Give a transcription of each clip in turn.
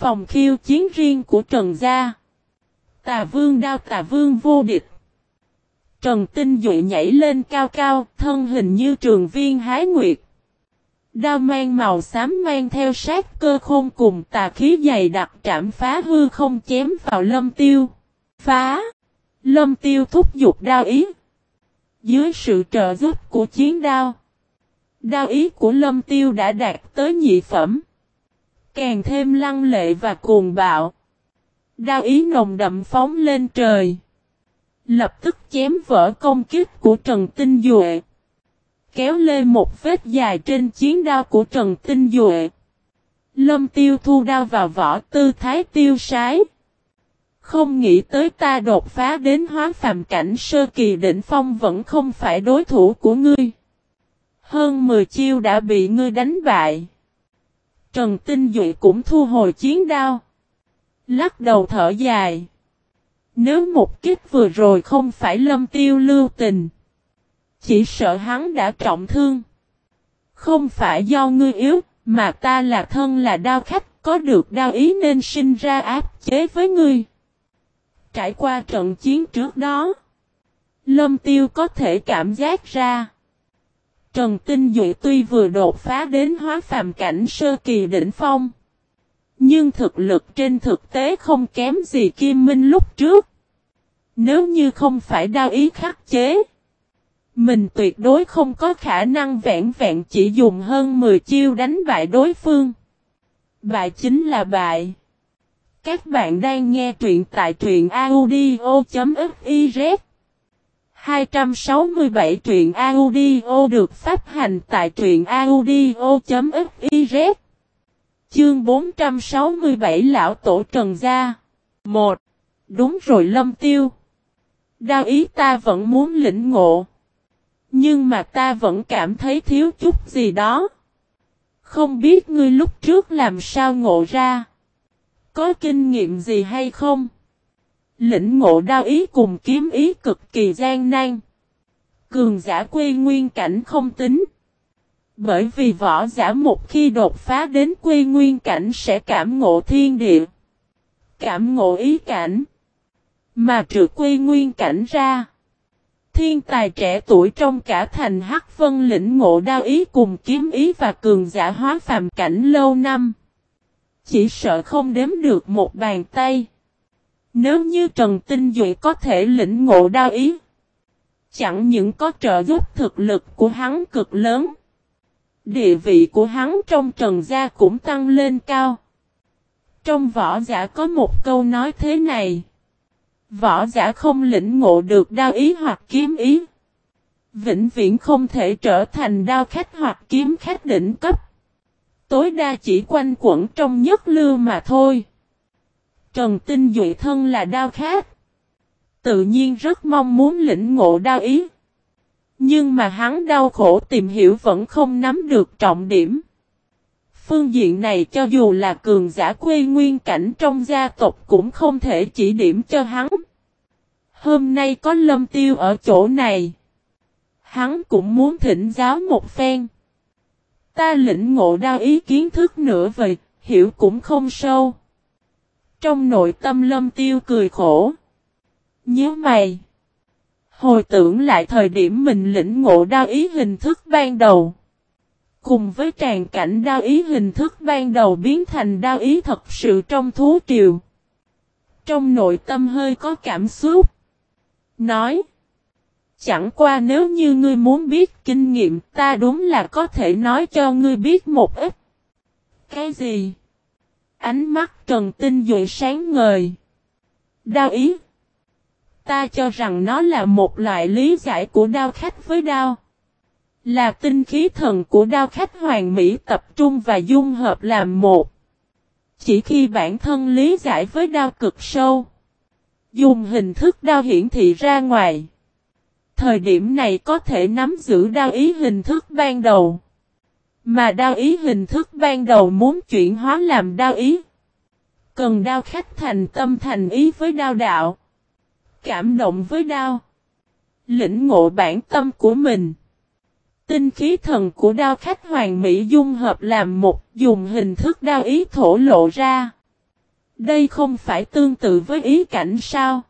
Phòng khiêu chiến riêng của Trần Gia. Tà vương đao tà vương vô địch. Trần Tinh dụ nhảy lên cao cao, thân hình như trường viên hái nguyệt. Đao mang màu xám mang theo sát cơ khôn cùng tà khí dày đặc trảm phá hư không chém vào lâm tiêu. Phá! Lâm tiêu thúc giục đao ý. Dưới sự trợ giúp của chiến đao. Đao ý của lâm tiêu đã đạt tới nhị phẩm. Càng thêm lăng lệ và cuồng bạo. Đao ý nồng đậm phóng lên trời. Lập tức chém vỡ công kích của Trần Tinh Duệ. Kéo lên một vết dài trên chiến đao của Trần Tinh Duệ. Lâm tiêu thu đao vào vỏ tư thái tiêu sái. Không nghĩ tới ta đột phá đến hóa phàm cảnh sơ kỳ đỉnh phong vẫn không phải đối thủ của ngươi. Hơn 10 chiêu đã bị ngươi đánh bại. Trần Tinh Duệ cũng thu hồi chiến đao. Lắc đầu thở dài. Nếu một kích vừa rồi không phải lâm tiêu lưu tình. Chỉ sợ hắn đã trọng thương. Không phải do ngươi yếu, mà ta là thân là đao khách, có được đao ý nên sinh ra áp chế với ngươi. Trải qua trận chiến trước đó, Lâm Tiêu có thể cảm giác ra. Trần Tinh Duệ tuy vừa đột phá đến hóa phàm cảnh sơ kỳ đỉnh phong. Nhưng thực lực trên thực tế không kém gì Kim Minh lúc trước. Nếu như không phải đao ý khắc chế. Mình tuyệt đối không có khả năng vẹn vẹn chỉ dùng hơn 10 chiêu đánh bại đối phương. Bại chính là bại. Các bạn đang nghe truyện tại truyện audio.fif 267 truyện audio được phát hành tại truyện audio.fiz Chương 467 Lão Tổ Trần Gia. 1. Đúng rồi Lâm Tiêu. Đao ý ta vẫn muốn lĩnh ngộ. Nhưng mà ta vẫn cảm thấy thiếu chút gì đó. Không biết ngươi lúc trước làm sao ngộ ra. Có kinh nghiệm gì hay không? Lĩnh ngộ đao ý cùng kiếm ý cực kỳ gian nan Cường giả Quy nguyên cảnh không tính bởi vì võ giả một khi đột phá đến quy nguyên cảnh sẽ cảm ngộ thiên địa. Cảm ngộ ý cảnh. Mà trừ quy nguyên cảnh ra. Thiên tài trẻ tuổi trong cả thành Hắc Vân lĩnh ngộ đao ý cùng kiếm ý và cường giả hóa phàm cảnh lâu năm. Chỉ sợ không đếm được một bàn tay. Nếu như Trần Tinh Duệ có thể lĩnh ngộ đao ý. Chẳng những có trợ giúp thực lực của hắn cực lớn. Địa vị của hắn trong trần gia cũng tăng lên cao. Trong võ giả có một câu nói thế này. Võ giả không lĩnh ngộ được đao ý hoặc kiếm ý. Vĩnh viễn không thể trở thành đao khách hoặc kiếm khách đỉnh cấp. Tối đa chỉ quanh quẩn trong nhất lưu mà thôi. Trần Tinh Duệ thân là đao khác Tự nhiên rất mong muốn lĩnh ngộ đao ý. Nhưng mà hắn đau khổ tìm hiểu vẫn không nắm được trọng điểm. Phương diện này cho dù là cường giả quê nguyên cảnh trong gia tộc cũng không thể chỉ điểm cho hắn. Hôm nay có lâm tiêu ở chỗ này. Hắn cũng muốn thỉnh giáo một phen. Ta lĩnh ngộ đao ý kiến thức nữa vậy, hiểu cũng không sâu. Trong nội tâm lâm tiêu cười khổ. Nhớ mày. Hồi tưởng lại thời điểm mình lĩnh ngộ đao ý hình thức ban đầu. Cùng với tràn cảnh đao ý hình thức ban đầu biến thành đao ý thật sự trong thú triều. Trong nội tâm hơi có cảm xúc. Nói. Chẳng qua nếu như ngươi muốn biết kinh nghiệm, ta đúng là có thể nói cho ngươi biết một ít. Cái gì? Ánh mắt Trần Tinh Duệ sáng ngời. Đao ý Ta cho rằng nó là một loại lý giải của đao khách với đao. Là tinh khí thần của đao khách hoàng mỹ tập trung và dung hợp làm một. Chỉ khi bản thân lý giải với đao cực sâu. Dùng hình thức đao hiển thị ra ngoài. Thời điểm này có thể nắm giữ đao ý hình thức ban đầu. Mà đao ý hình thức ban đầu muốn chuyển hóa làm đao ý. Cần đao khách thành tâm thành ý với đao đạo. Cảm động với đao. Lĩnh ngộ bản tâm của mình. Tinh khí thần của đao khách hoàng mỹ dung hợp làm một, dùng hình thức đao ý thổ lộ ra. Đây không phải tương tự với ý cảnh sao?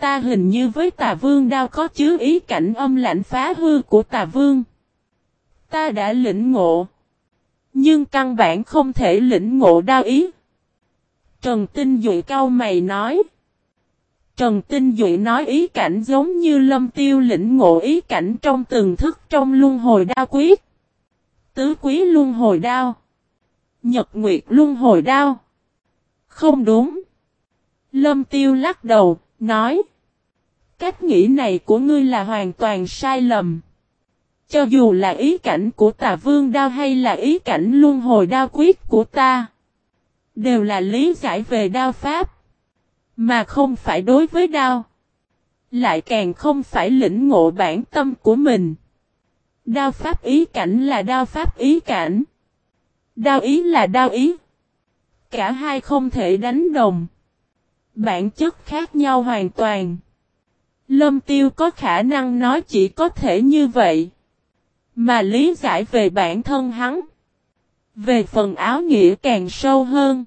Ta hình như với tà vương đao có chứa ý cảnh âm lạnh phá hư của tà vương. Ta đã lĩnh ngộ. Nhưng căn bản không thể lĩnh ngộ đao ý. Trần Tinh Duệ cao mày nói. Trần Tinh Duệ nói ý cảnh giống như lâm tiêu lĩnh ngộ ý cảnh trong từng thức trong luân hồi đao quyết. Tứ quý luân hồi đao. Nhật nguyệt luân hồi đao. Không đúng. Lâm tiêu lắc đầu, nói. Cách nghĩ này của ngươi là hoàn toàn sai lầm. Cho dù là ý cảnh của tà vương đao hay là ý cảnh luân hồi đao quyết của ta. Đều là lý giải về đao pháp. Mà không phải đối với đao. Lại càng không phải lĩnh ngộ bản tâm của mình. Đao pháp ý cảnh là đao pháp ý cảnh. Đao ý là đao ý. Cả hai không thể đánh đồng. Bản chất khác nhau hoàn toàn. Lâm tiêu có khả năng nói chỉ có thể như vậy. Mà lý giải về bản thân hắn. Về phần áo nghĩa càng sâu hơn.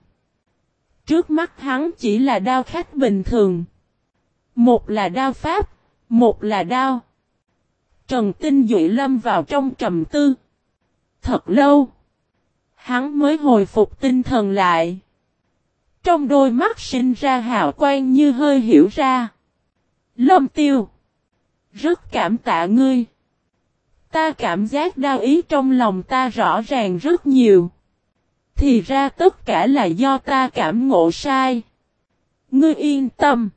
Trước mắt hắn chỉ là đao khách bình thường. Một là đao pháp, một là đao. Trần Tinh Duệ lâm vào trong trầm tư. Thật lâu. Hắn mới hồi phục tinh thần lại. Trong đôi mắt sinh ra hào quang như hơi hiểu ra. Lâm tiêu. Rất cảm tạ ngươi. Ta cảm giác đau ý trong lòng ta rõ ràng rất nhiều. Thì ra tất cả là do ta cảm ngộ sai. Ngươi yên tâm.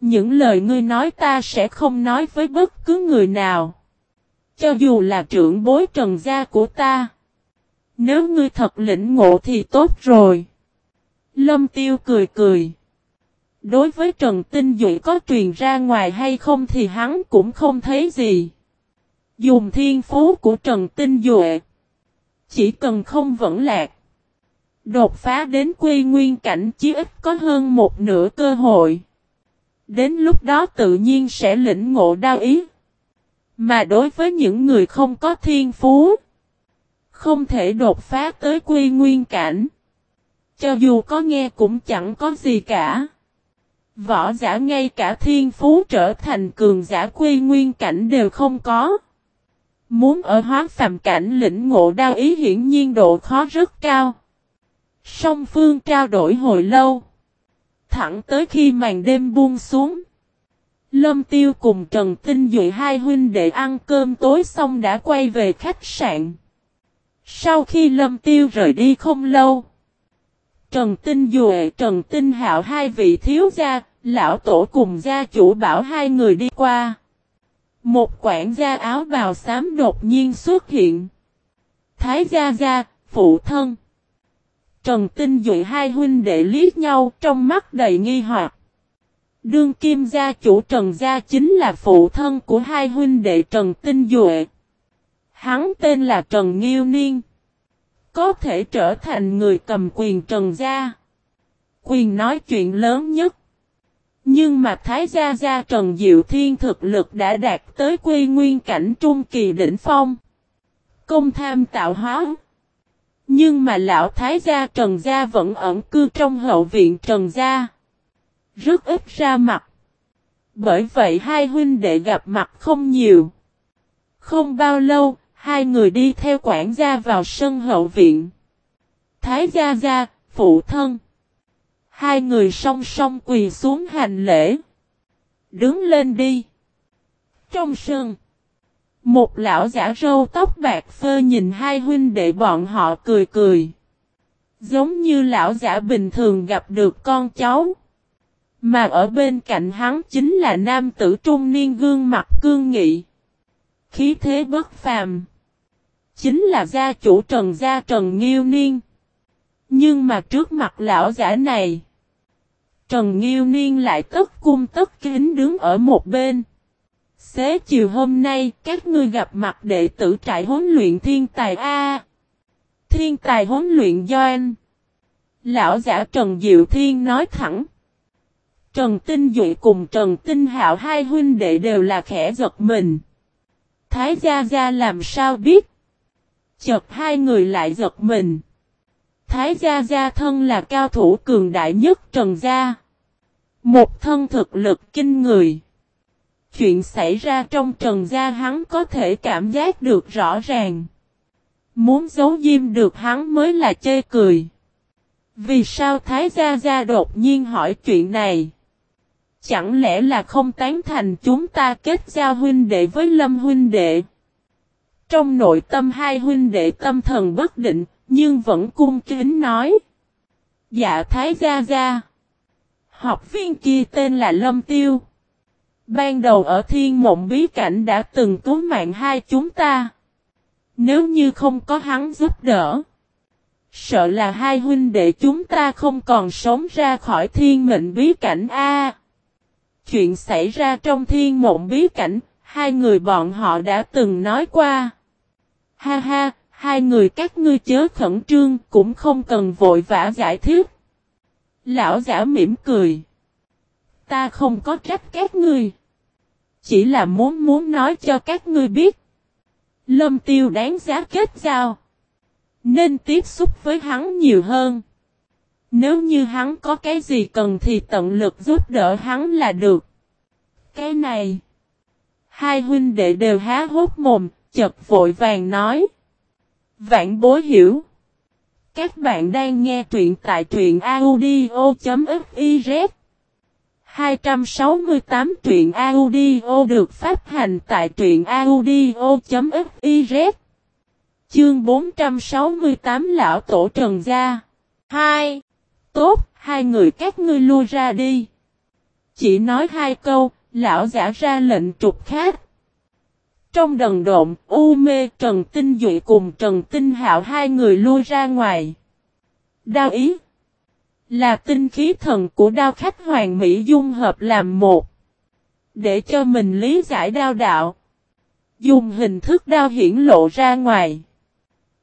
Những lời ngươi nói ta sẽ không nói với bất cứ người nào. Cho dù là trưởng bối trần gia của ta. Nếu ngươi thật lĩnh ngộ thì tốt rồi. Lâm tiêu cười cười. Đối với Trần Tinh Dũng có truyền ra ngoài hay không thì hắn cũng không thấy gì. Dùng thiên phú của Trần Tinh Duệ. Chỉ cần không vẫn lạc. Đột phá đến quy nguyên cảnh chí ít có hơn một nửa cơ hội. Đến lúc đó tự nhiên sẽ lĩnh ngộ đao ý. Mà đối với những người không có thiên phú. Không thể đột phá tới quy nguyên cảnh. Cho dù có nghe cũng chẳng có gì cả. Võ giả ngay cả thiên phú trở thành cường giả quy nguyên cảnh đều không có. Muốn ở hóa phàm cảnh lĩnh ngộ đao ý hiển nhiên độ khó rất cao. Song phương trao đổi hồi lâu. Thẳng tới khi màn đêm buông xuống. Lâm Tiêu cùng Trần Tinh Duệ hai huynh đệ ăn cơm tối xong đã quay về khách sạn. Sau khi Lâm Tiêu rời đi không lâu. Trần Tinh Duệ, Trần Tinh Hạo hai vị thiếu gia, lão tổ cùng gia chủ bảo hai người đi qua. Một quản gia áo bào xám đột nhiên xuất hiện. Thái gia gia, phụ thân. Trần Tinh Duệ hai huynh đệ liếc nhau trong mắt đầy nghi hoặc. Đương kim gia chủ Trần Gia chính là phụ thân của hai huynh đệ Trần Tinh Duệ. Hắn tên là Trần Nghiêu Niên. Có thể trở thành người cầm quyền Trần Gia. Quyền nói chuyện lớn nhất. Nhưng mà Thái Gia Gia Trần Diệu Thiên thực lực đã đạt tới quy nguyên cảnh trung kỳ đỉnh phong. Công tham tạo hóa. Nhưng mà lão Thái Gia Trần Gia vẫn ẩn cư trong hậu viện Trần Gia. Rất ít ra mặt. Bởi vậy hai huynh đệ gặp mặt không nhiều. Không bao lâu, hai người đi theo quản gia vào sân hậu viện. Thái Gia Gia, phụ thân. Hai người song song quỳ xuống hành lễ. Đứng lên đi. Trong sân. Một lão giả râu tóc bạc phơ nhìn hai huynh đệ bọn họ cười cười. Giống như lão giả bình thường gặp được con cháu. Mà ở bên cạnh hắn chính là nam tử trung niên gương mặt cương nghị. Khí thế bất phàm. Chính là gia chủ Trần Gia Trần Nghiêu Niên. Nhưng mà trước mặt lão giả này. Trần Nghiêu Niên lại tất cung tất kính đứng ở một bên. Xế chiều hôm nay, các ngươi gặp mặt đệ tử trại huấn luyện thiên tài A. Thiên tài huấn luyện do anh. Lão giả Trần Diệu Thiên nói thẳng. Trần Tinh Duệ cùng Trần Tinh Hạo hai huynh đệ đều là khẽ giật mình. Thái Gia Gia làm sao biết? Chợt hai người lại giật mình. Thái Gia Gia thân là cao thủ cường đại nhất Trần Gia. Một thân thực lực kinh người. Chuyện xảy ra trong Trần Gia hắn có thể cảm giác được rõ ràng. Muốn giấu diêm được hắn mới là chê cười. Vì sao Thái Gia Gia đột nhiên hỏi chuyện này? Chẳng lẽ là không tán thành chúng ta kết giao huynh đệ với Lâm huynh đệ? Trong nội tâm hai huynh đệ tâm thần bất định, nhưng vẫn cung kính nói. Dạ Thái Gia Gia. Học viên kia tên là Lâm Tiêu. Ban đầu ở thiên mộng bí cảnh đã từng cứu mạng hai chúng ta. Nếu như không có hắn giúp đỡ. Sợ là hai huynh đệ chúng ta không còn sống ra khỏi thiên mệnh bí cảnh A. chuyện xảy ra trong thiên mộng bí cảnh, hai người bọn họ đã từng nói qua. Ha ha, hai người các ngươi chớ khẩn trương cũng không cần vội vã giải thích. Lão giả mỉm cười. Ta không có trách các ngươi. Chỉ là muốn muốn nói cho các ngươi biết. Lâm tiêu đáng giá kết giao. Nên tiếp xúc với hắn nhiều hơn. Nếu như hắn có cái gì cần thì tận lực giúp đỡ hắn là được. Cái này. Hai huynh đệ đều há hốt mồm, chật vội vàng nói. Vạn bối hiểu. Các bạn đang nghe truyện tại truyện audio.fiz 268 truyện audio được phát hành tại truyện audio.fiz Chương 468 Lão Tổ Trần Gia 2. Tốt, hai người các ngươi lui ra đi. Chỉ nói hai câu, lão giả ra lệnh trục khác. Trong đần độn, U Mê, Trần Tinh Duệ cùng Trần Tinh Hạo hai người lui ra ngoài. Đao ý là tinh khí thần của đao khách hoàng mỹ dung hợp làm một. Để cho mình lý giải đao đạo. Dùng hình thức đao hiển lộ ra ngoài.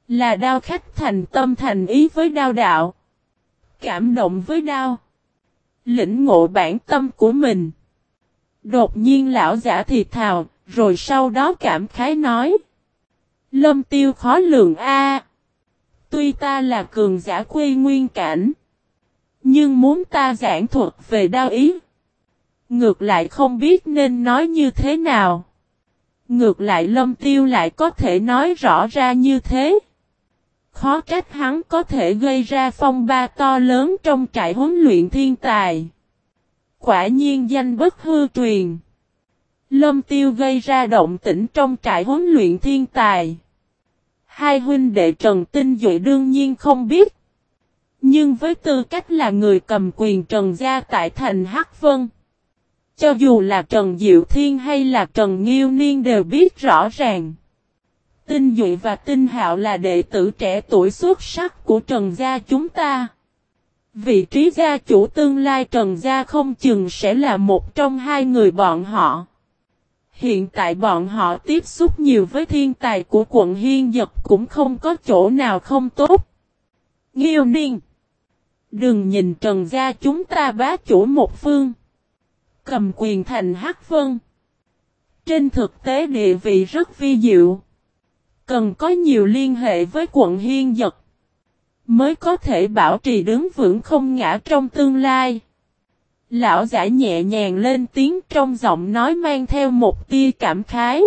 Là đao khách thành tâm thành ý với đao đạo. Cảm động với đao. Lĩnh ngộ bản tâm của mình. Đột nhiên lão giả thì thào, rồi sau đó cảm khái nói. Lâm tiêu khó lường a. Tuy ta là cường giả quê nguyên cảnh. Nhưng muốn ta giảng thuật về đao ý. Ngược lại không biết nên nói như thế nào. Ngược lại lâm tiêu lại có thể nói rõ ra như thế. Khó trách hắn có thể gây ra phong ba to lớn trong trại huấn luyện thiên tài. Quả nhiên danh bất hư truyền. Lâm tiêu gây ra động tĩnh trong trại huấn luyện thiên tài. Hai huynh đệ Trần Tinh Duệ đương nhiên không biết. Nhưng với tư cách là người cầm quyền Trần Gia tại thành Hắc Vân. Cho dù là Trần Diệu Thiên hay là Trần Nghiêu Niên đều biết rõ ràng. Tinh Duệ và Tinh Hạo là đệ tử trẻ tuổi xuất sắc của Trần Gia chúng ta. Vị trí gia chủ tương lai Trần Gia không chừng sẽ là một trong hai người bọn họ. Hiện tại bọn họ tiếp xúc nhiều với thiên tài của quận Hiên Dật cũng không có chỗ nào không tốt. Nghiêu Niên Đừng nhìn Trần Gia chúng ta bá chủ một phương. Cầm quyền thành Hắc Vân. Trên thực tế địa vị rất vi diệu. Cần có nhiều liên hệ với quận Hiên Dật. Mới có thể bảo trì đứng vững không ngã trong tương lai. Lão giả nhẹ nhàng lên tiếng trong giọng nói mang theo một tia cảm khái.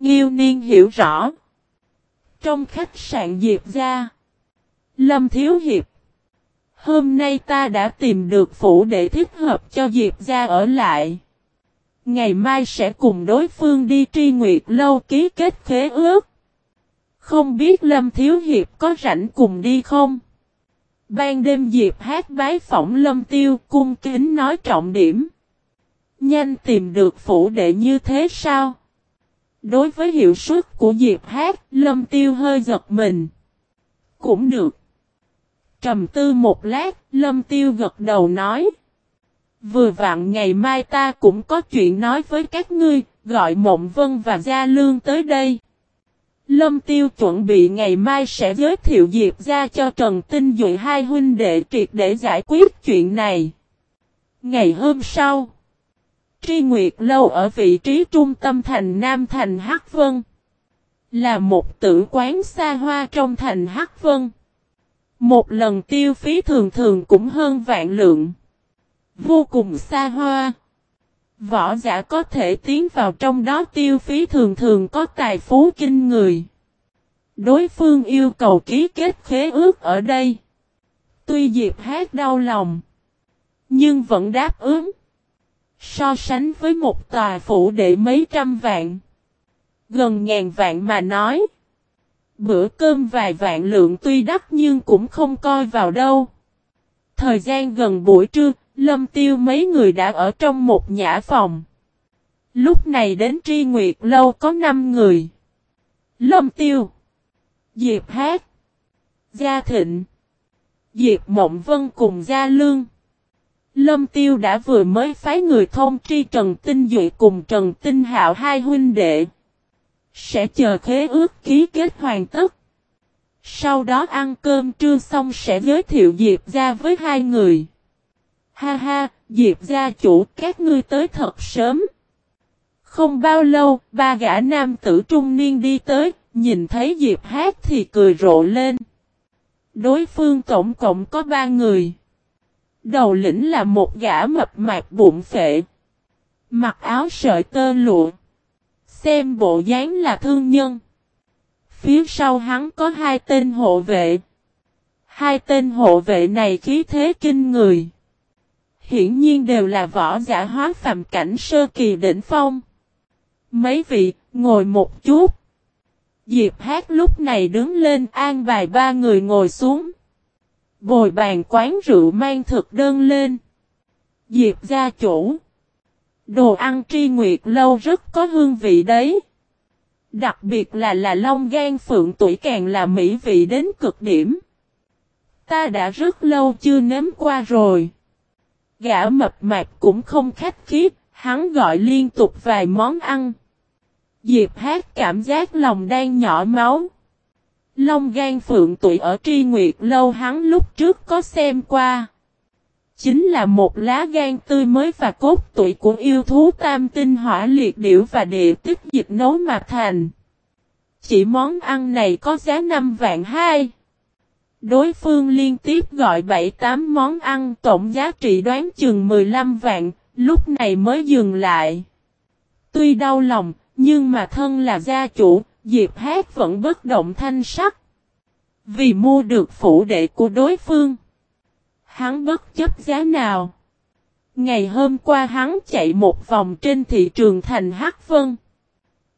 Nghiêu niên hiểu rõ. Trong khách sạn Diệp gia, Lâm Thiếu Hiệp. Hôm nay ta đã tìm được phủ để thích hợp cho Diệp gia ở lại. Ngày mai sẽ cùng đối phương đi tri nguyệt lâu ký kết khế ước. Không biết Lâm Thiếu Hiệp có rảnh cùng đi không? Ban đêm Diệp hát bái phỏng Lâm Tiêu cung kính nói trọng điểm. Nhanh tìm được phủ đệ như thế sao? Đối với hiệu suất của Diệp hát, Lâm Tiêu hơi giật mình. Cũng được. Trầm tư một lát, Lâm Tiêu gật đầu nói. Vừa vặn ngày mai ta cũng có chuyện nói với các ngươi, gọi Mộng Vân và Gia Lương tới đây. Lâm Tiêu chuẩn bị ngày mai sẽ giới thiệu Diệp ra cho Trần Tinh Duệ hai huynh đệ triệt để giải quyết chuyện này. Ngày hôm sau, Tri Nguyệt Lâu ở vị trí trung tâm thành Nam thành Hắc Vân, là một tử quán xa hoa trong thành Hắc Vân. Một lần tiêu phí thường thường cũng hơn vạn lượng. Vô cùng xa hoa. Võ giả có thể tiến vào trong đó tiêu phí thường thường có tài phú kinh người. Đối phương yêu cầu ký kết khế ước ở đây. Tuy Diệp hát đau lòng. Nhưng vẫn đáp ứng. So sánh với một tòa phủ đệ mấy trăm vạn. Gần ngàn vạn mà nói. Bữa cơm vài vạn lượng tuy đắt nhưng cũng không coi vào đâu. Thời gian gần buổi trưa, Lâm Tiêu mấy người đã ở trong một nhã phòng. Lúc này đến tri nguyệt lâu có 5 người. Lâm Tiêu. Diệp Hát. Gia Thịnh. Diệp Mộng Vân cùng Gia Lương. Lâm Tiêu đã vừa mới phái người thông tri Trần Tinh Duệ cùng Trần Tinh Hạo hai huynh đệ. Sẽ chờ khế ước ký kết hoàn tất. Sau đó ăn cơm trưa xong sẽ giới thiệu Diệp ra với hai người. Ha ha, Diệp gia chủ các ngươi tới thật sớm. Không bao lâu, ba gã nam tử trung niên đi tới, nhìn thấy Diệp hát thì cười rộ lên. Đối phương tổng cộng có ba người. Đầu lĩnh là một gã mập mạp bụng phệ. Mặc áo sợi tơ lụa. Xem bộ dáng là thương nhân. Phía sau hắn có hai tên hộ vệ. Hai tên hộ vệ này khí thế kinh người. Hiển nhiên đều là võ giả hóa phàm cảnh sơ kỳ đỉnh phong. Mấy vị, ngồi một chút. Diệp hát lúc này đứng lên an bài ba người ngồi xuống. Bồi bàn quán rượu mang thực đơn lên. Diệp gia chủ. Đồ ăn tri nguyệt lâu rất có hương vị đấy. Đặc biệt là là long gan phượng tuổi càng là mỹ vị đến cực điểm. Ta đã rất lâu chưa nếm qua rồi. Gã mập mạp cũng không khách khí, hắn gọi liên tục vài món ăn. Diệp hát cảm giác lòng đang nhỏ máu. Long gan phượng tụy ở tri nguyệt lâu hắn lúc trước có xem qua. Chính là một lá gan tươi mới và cốt tụy của yêu thú tam tinh hỏa liệt điểu và địa tích dịch nấu mà thành. Chỉ món ăn này có giá 5 vạn 2. Đối phương liên tiếp gọi 7-8 món ăn tổng giá trị đoán chừng 15 vạn, lúc này mới dừng lại. Tuy đau lòng, nhưng mà thân là gia chủ, Diệp Hát vẫn bất động thanh sắc. Vì mua được phủ đệ của đối phương. Hắn bất chấp giá nào. Ngày hôm qua hắn chạy một vòng trên thị trường thành Hắc Vân.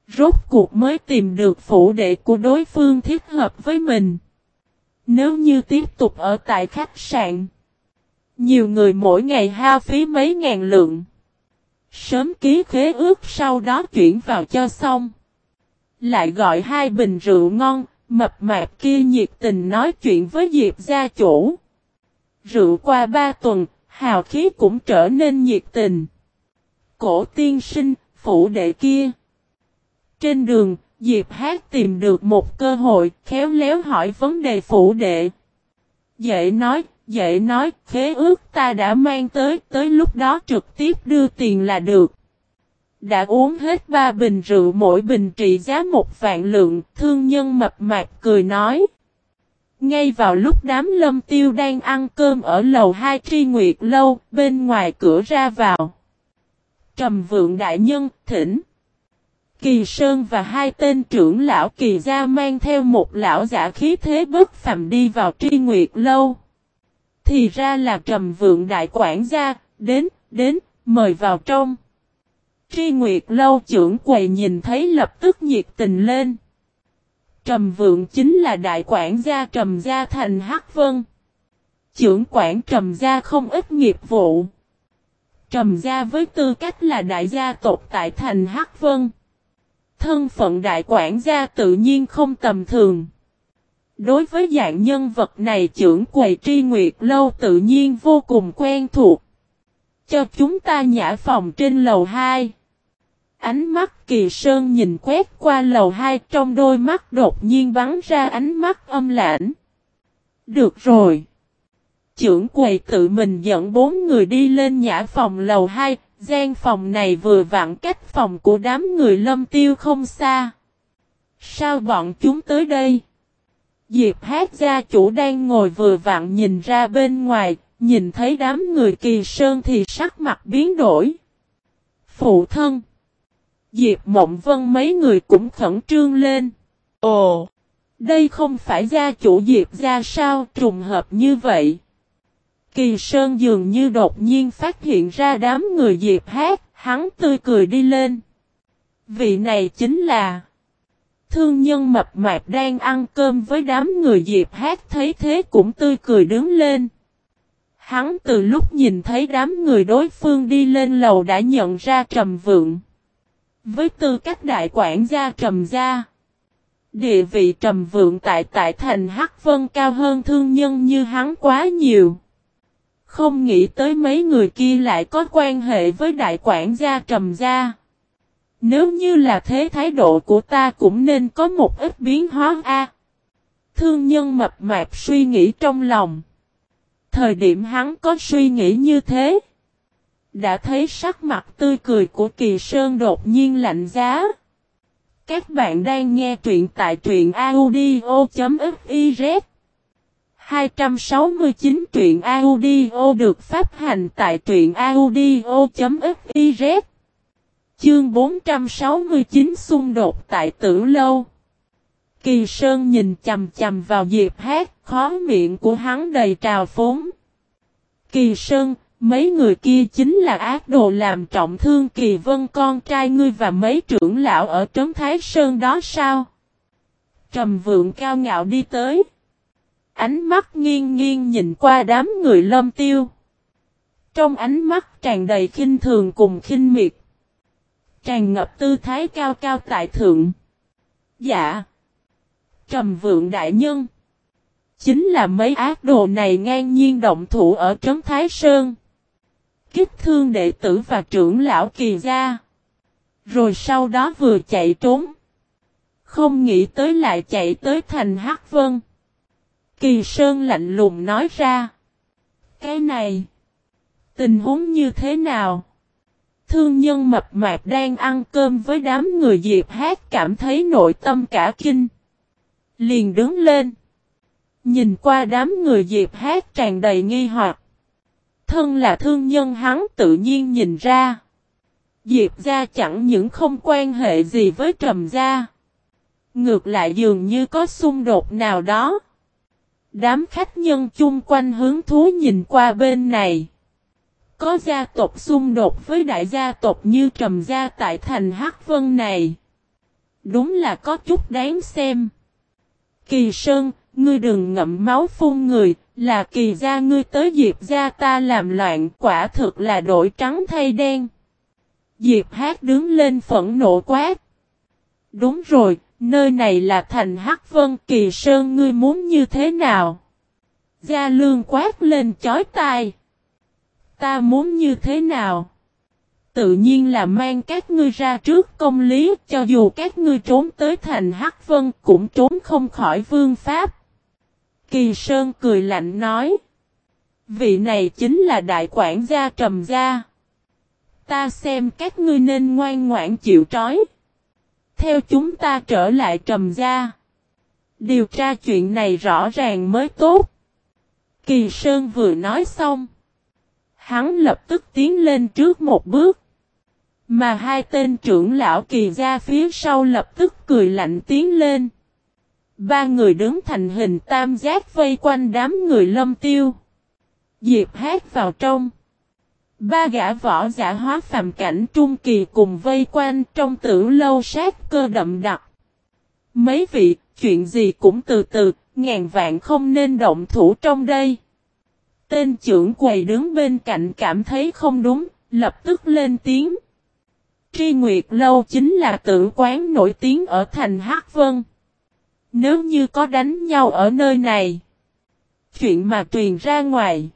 Rốt cuộc mới tìm được phủ đệ của đối phương thích hợp với mình. Nếu như tiếp tục ở tại khách sạn. Nhiều người mỗi ngày hao phí mấy ngàn lượng. Sớm ký khế ước sau đó chuyển vào cho xong. Lại gọi hai bình rượu ngon, mập mạp kia nhiệt tình nói chuyện với Diệp gia chủ. Rượu qua ba tuần, hào khí cũng trở nên nhiệt tình. Cổ tiên sinh, phủ đệ kia. Trên đường, Diệp Hát tìm được một cơ hội, khéo léo hỏi vấn đề phủ đệ. Dễ nói, dễ nói, khế ước ta đã mang tới, tới lúc đó trực tiếp đưa tiền là được. Đã uống hết ba bình rượu mỗi bình trị giá một vạn lượng, thương nhân mập mạp cười nói. Ngay vào lúc đám lâm tiêu đang ăn cơm ở lầu hai tri nguyệt lâu, bên ngoài cửa ra vào. Trầm vượng đại nhân, thỉnh. Kỳ Sơn và hai tên trưởng lão Kỳ Gia mang theo một lão giả khí thế bất phàm đi vào tri nguyệt lâu. Thì ra là trầm vượng đại quản gia, đến, đến, mời vào trong. Tri nguyệt lâu trưởng quầy nhìn thấy lập tức nhiệt tình lên. Trầm vượng chính là đại quản gia trầm gia thành Hắc Vân. Trưởng quản trầm gia không ít nghiệp vụ. Trầm gia với tư cách là đại gia tộc tại thành Hắc Vân. Thân phận đại quản gia tự nhiên không tầm thường. Đối với dạng nhân vật này trưởng quầy tri nguyệt lâu tự nhiên vô cùng quen thuộc. Cho chúng ta nhã phòng trên lầu 2. Ánh mắt kỳ sơn nhìn quét qua lầu 2 trong đôi mắt đột nhiên bắn ra ánh mắt âm lãnh. Được rồi. Trưởng quầy tự mình dẫn bốn người đi lên nhã phòng lầu 2, gian phòng này vừa vặn cách phòng của đám người lâm tiêu không xa. Sao bọn chúng tới đây? Diệp hát gia chủ đang ngồi vừa vặn nhìn ra bên ngoài, nhìn thấy đám người kỳ sơn thì sắc mặt biến đổi. Phụ thân. Diệp Mộng Vân mấy người cũng khẩn trương lên. Ồ! Đây không phải gia chủ Diệp gia sao trùng hợp như vậy. Kỳ Sơn dường như đột nhiên phát hiện ra đám người Diệp hát, hắn tươi cười đi lên. Vị này chính là Thương nhân mập mạp đang ăn cơm với đám người Diệp hát thấy thế cũng tươi cười đứng lên. Hắn từ lúc nhìn thấy đám người đối phương đi lên lầu đã nhận ra trầm vượng. Với tư cách đại quản gia trầm gia. Địa vị trầm vượng tại tại thành Hắc Vân cao hơn thương nhân như hắn quá nhiều. Không nghĩ tới mấy người kia lại có quan hệ với đại quản gia trầm gia. Nếu như là thế thái độ của ta cũng nên có một ít biến hóa a. Thương nhân mập mạp suy nghĩ trong lòng. Thời điểm hắn có suy nghĩ như thế. Đã thấy sắc mặt tươi cười của Kỳ Sơn đột nhiên lạnh giá. Các bạn đang nghe truyện tại truyện audio.fif 269 truyện audio được phát hành tại truyện audio.fiz Chương 469 xung đột tại tử lâu Kỳ Sơn nhìn chầm chầm vào Diệp Hát, khó miệng của hắn đầy trào phúng. Kỳ Sơn, mấy người kia chính là ác đồ làm trọng thương Kỳ Vân con trai ngươi và mấy trưởng lão ở Trấn Thái Sơn đó sao? Trầm vượng cao ngạo đi tới. Ánh mắt nghiêng nghiêng nhìn qua đám người lâm tiêu. Trong ánh mắt tràn đầy khinh thường cùng khinh miệt. Tràn ngập tư thái cao cao tại thượng. Dạ. Trầm vượng đại nhân. Chính là mấy ác đồ này ngang nhiên động thủ ở Trấn Thái Sơn. Kích thương đệ tử và trưởng lão kỳ gia. Rồi sau đó vừa chạy trốn. Không nghĩ tới lại chạy tới thành Hắc Vân. Kỳ Sơn lạnh lùng nói ra. Cái này. Tình huống như thế nào? Thương nhân mập mạp đang ăn cơm với đám người Diệp Hát cảm thấy nội tâm cả kinh. Liền đứng lên. Nhìn qua đám người Diệp Hát tràn đầy nghi hoặc. Thân là thương nhân hắn tự nhiên nhìn ra. Diệp gia chẳng những không quan hệ gì với trầm gia. Ngược lại dường như có xung đột nào đó. Đám khách nhân chung quanh hướng thú nhìn qua bên này. Có gia tộc xung đột với đại gia tộc như trầm gia tại thành Hắc Vân này. Đúng là có chút đáng xem. Kỳ Sơn, ngươi đừng ngậm máu phun người, là kỳ gia ngươi tới Diệp gia ta làm loạn quả thực là đổi trắng thay đen. Diệp hát đứng lên phẫn nộ quát. Đúng rồi, nơi này là thành Hắc Vân Kỳ Sơn, ngươi muốn như thế nào? Gia lương quát lên, chói tai. Ta muốn như thế nào? Tự nhiên là mang các ngươi ra trước công lý, cho dù các ngươi trốn tới thành Hắc Vân cũng trốn không khỏi vương pháp. Kỳ Sơn cười lạnh nói. Vị này chính là đại quản gia trầm gia. Ta xem các ngươi nên ngoan ngoãn chịu trói. Theo chúng ta trở lại trầm gia. Điều tra chuyện này rõ ràng mới tốt. Kỳ Sơn vừa nói xong. Hắn lập tức tiến lên trước một bước. Mà hai tên trưởng lão kỳ gia phía sau lập tức cười lạnh tiến lên. Ba người đứng thành hình tam giác vây quanh đám người lâm tiêu. Diệp hát vào trong. Ba gã võ giả hóa phàm cảnh trung kỳ cùng vây quanh trong tử lâu sát cơ đậm đặc. Mấy vị, chuyện gì cũng từ từ, ngàn vạn không nên động thủ trong đây. Tên trưởng quầy đứng bên cạnh cảm thấy không đúng, lập tức lên tiếng. Tri Nguyệt Lâu chính là tử quán nổi tiếng ở thành Hắc Vân. Nếu như có đánh nhau ở nơi này, chuyện mà truyền ra ngoài,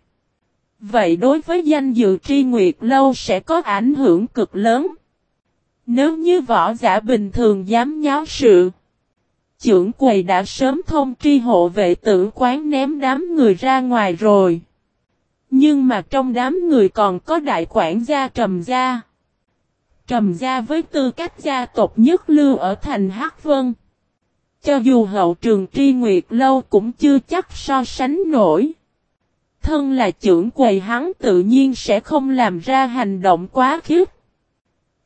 vậy đối với danh dự Tri Nguyệt Lâu sẽ có ảnh hưởng cực lớn. Nếu như võ giả bình thường dám nháo sự, trưởng quầy đã sớm thông tri hộ vệ tử quán ném đám người ra ngoài rồi. Nhưng mà trong đám người còn có đại quản gia trầm gia. Trầm gia với tư cách gia tộc nhất lưu ở thành Hắc Vân. cho dù hậu trường tri nguyệt lâu cũng chưa chắc so sánh nổi. Thân là trưởng quầy hắn tự nhiên sẽ không làm ra hành động quá khiếp.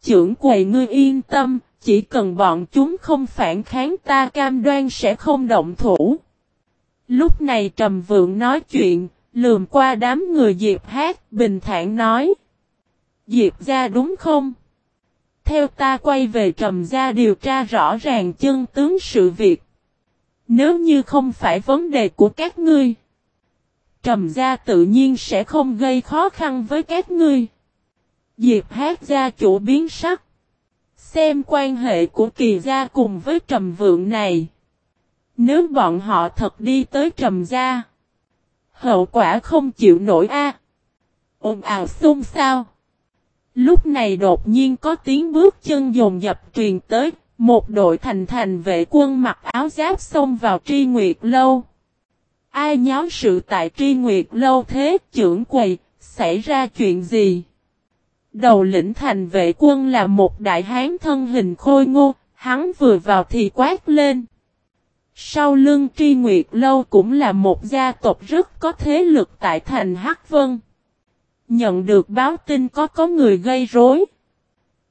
Trưởng quầy ngươi yên tâm, chỉ cần bọn chúng không phản kháng ta cam đoan sẽ không động thủ. Lúc này Trầm Vượng nói chuyện, lườm qua đám người Diệp hát, bình thản nói. Diệp ra đúng không? Theo ta quay về Trầm ra điều tra rõ ràng chân tướng sự việc. Nếu như không phải vấn đề của các ngươi, Trầm gia tự nhiên sẽ không gây khó khăn với các ngươi. Diệp hát gia chủ biến sắc. Xem quan hệ của kỳ gia cùng với trầm vượng này. Nếu bọn họ thật đi tới trầm gia. Hậu quả không chịu nổi a. À. Ồn ào xung sao. Lúc này đột nhiên có tiếng bước chân dồn dập truyền tới. Một đội thành thành vệ quân mặc áo giáp xông vào tri nguyệt lâu. Ai nháo sự tại tri nguyệt lâu thế trưởng quầy, xảy ra chuyện gì? Đầu lĩnh thành vệ quân là một đại hán thân hình khôi ngô, hắn vừa vào thì quát lên. Sau lưng tri nguyệt lâu cũng là một gia tộc rất có thế lực tại thành Hắc Vân. Nhận được báo tin có có người gây rối.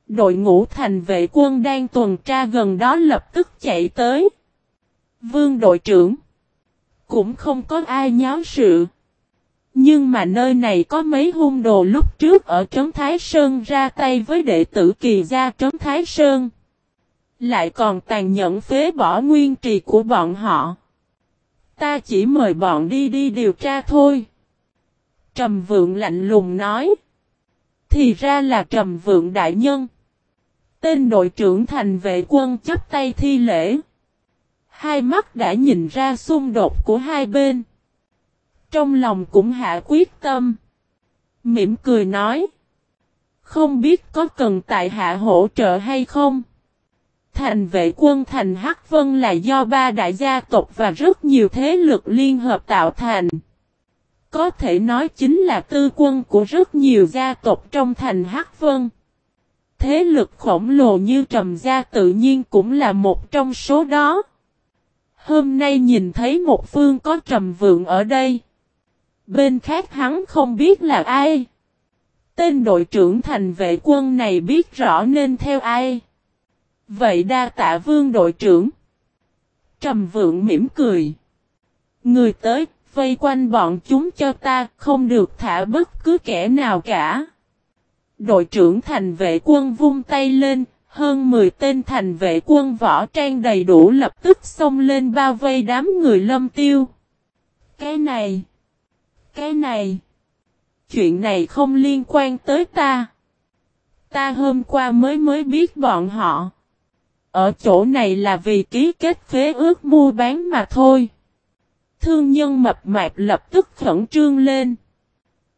Đội ngũ thành vệ quân đang tuần tra gần đó lập tức chạy tới. Vương đội trưởng. Cũng không có ai nháo sự. Nhưng mà nơi này có mấy hung đồ lúc trước ở Trấn Thái Sơn ra tay với đệ tử kỳ gia Trấn Thái Sơn. Lại còn tàn nhẫn phế bỏ nguyên trì của bọn họ. Ta chỉ mời bọn đi đi điều tra thôi. Trầm vượng lạnh lùng nói. Thì ra là trầm vượng đại nhân. Tên đội trưởng thành vệ quân chấp tay thi lễ. Hai mắt đã nhìn ra xung đột của hai bên. Trong lòng cũng hạ quyết tâm. Mỉm cười nói. Không biết có cần tại hạ hỗ trợ hay không? Thành vệ quân thành Hắc Vân là do ba đại gia tộc và rất nhiều thế lực liên hợp tạo thành. Có thể nói chính là tư quân của rất nhiều gia tộc trong thành Hắc Vân. Thế lực khổng lồ như trầm gia tự nhiên cũng là một trong số đó. Hôm nay nhìn thấy một phương có trầm vượng ở đây. Bên khác hắn không biết là ai. Tên đội trưởng thành vệ quân này biết rõ nên theo ai. Vậy đa tạ vương đội trưởng. Trầm vượng mỉm cười. Người tới, vây quanh bọn chúng cho ta, không được thả bất cứ kẻ nào cả. Đội trưởng thành vệ quân vung tay lên, hơn 10 tên thành vệ quân võ trang đầy đủ lập tức xông lên bao vây đám người lâm tiêu. Cái này, cái này, chuyện này không liên quan tới ta. Ta hôm qua mới mới biết bọn họ. Ở chỗ này là vì ký kết phế ước mua bán mà thôi. Thương nhân mập mạp lập tức khẩn trương lên.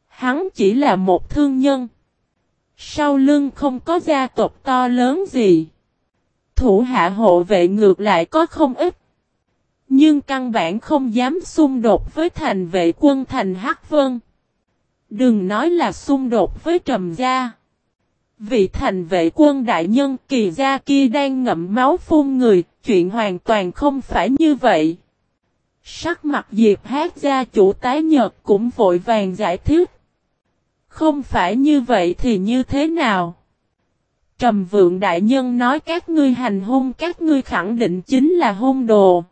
Hắn chỉ là một thương nhân. Sau lưng không có gia tộc to lớn gì. Thủ hạ hộ vệ ngược lại có không ít. Nhưng căn bản không dám xung đột với thành vệ quân thành Hắc Vân. Đừng nói là xung đột với Trầm Gia. Vị thành vệ quân đại nhân kỳ gia kia đang ngậm máu phun người, chuyện hoàn toàn không phải như vậy. Sắc mặt Diệp hát gia chủ tái nhật cũng vội vàng giải thích. Không phải như vậy thì như thế nào? Trầm vượng đại nhân nói các ngươi hành hung, các ngươi khẳng định chính là hung đồ.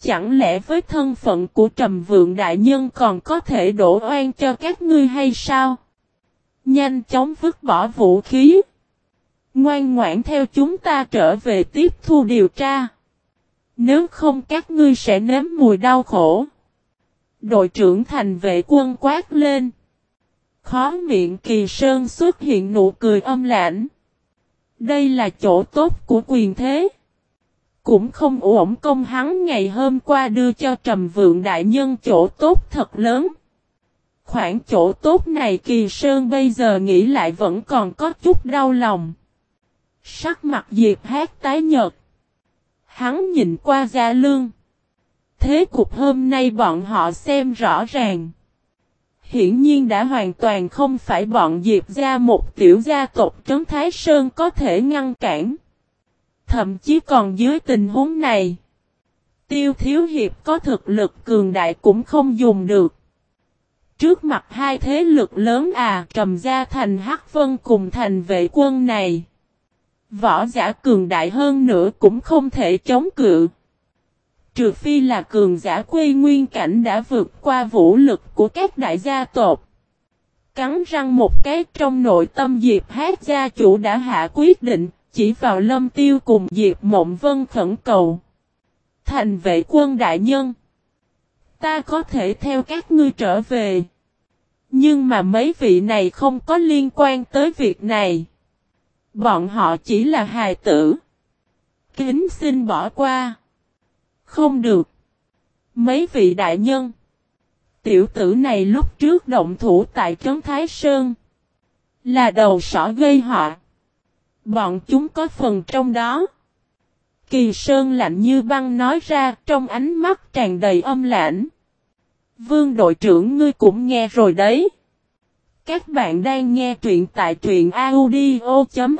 Chẳng lẽ với thân phận của trầm vượng đại nhân còn có thể đổ oan cho các ngươi hay sao? Nhanh chóng vứt bỏ vũ khí. Ngoan ngoãn theo chúng ta trở về tiếp thu điều tra. Nếu không các ngươi sẽ nếm mùi đau khổ. Đội trưởng thành vệ quân quát lên. Khó miệng kỳ sơn xuất hiện nụ cười âm lãnh. Đây là chỗ tốt của quyền thế. Cũng không ổn công hắn ngày hôm qua đưa cho trầm vượng đại nhân chỗ tốt thật lớn. Khoảng chỗ tốt này kỳ sơn bây giờ nghĩ lại vẫn còn có chút đau lòng. Sắc mặt diệp hát tái nhợt. Hắn nhìn qua gia lương. Thế cục hôm nay bọn họ xem rõ ràng. Hiển nhiên đã hoàn toàn không phải bọn Diệp gia một tiểu gia tộc Trấn Thái Sơn có thể ngăn cản. Thậm chí còn dưới tình huống này. Tiêu Thiếu Hiệp có thực lực cường đại cũng không dùng được. Trước mặt hai thế lực lớn à trầm gia thành Hắc Vân cùng thành vệ quân này. Võ giả cường đại hơn nữa cũng không thể chống cự. Trừ phi là cường giả quê nguyên cảnh đã vượt qua vũ lực của các đại gia tộc. Cắn răng một cái trong nội tâm Diệp Hát gia chủ đã hạ quyết định, chỉ vào lâm tiêu cùng Diệp Mộng Vân khẩn cầu. Thành vệ quân đại nhân. Ta có thể theo các ngươi trở về. Nhưng mà mấy vị này không có liên quan tới việc này. Bọn họ chỉ là hài tử. Kính xin bỏ qua. Không được. Mấy vị đại nhân. Tiểu tử này lúc trước động thủ tại Trấn Thái Sơn. Là đầu sỏ gây họa. Bọn chúng có phần trong đó. Kỳ Sơn lạnh như băng nói ra trong ánh mắt tràn đầy âm lãnh. Vương đội trưởng ngươi cũng nghe rồi đấy. Các bạn đang nghe truyện tại truyện audio.fif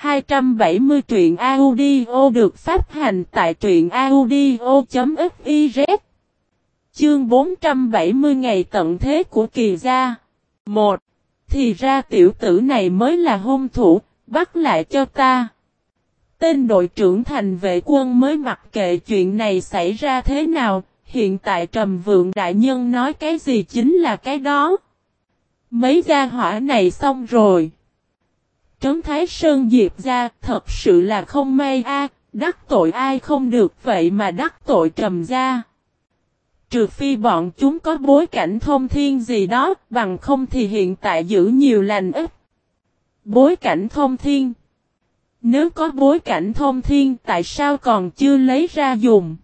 270 truyện audio được phát hành tại truyện audio.fiz Chương 470 ngày tận thế của kỳ gia 1. Thì ra tiểu tử này mới là hung thủ, bắt lại cho ta. Tên đội trưởng thành vệ quân mới mặc kệ chuyện này xảy ra thế nào, hiện tại trầm vượng đại nhân nói cái gì chính là cái đó. Mấy gia hỏa này xong rồi. Trấn Thái Sơn Diệp ra thật sự là không may a đắc tội ai không được vậy mà đắc tội trầm ra. Trừ phi bọn chúng có bối cảnh thông thiên gì đó, bằng không thì hiện tại giữ nhiều lành ít. Bối cảnh thông thiên Nếu có bối cảnh thông thiên tại sao còn chưa lấy ra dùng?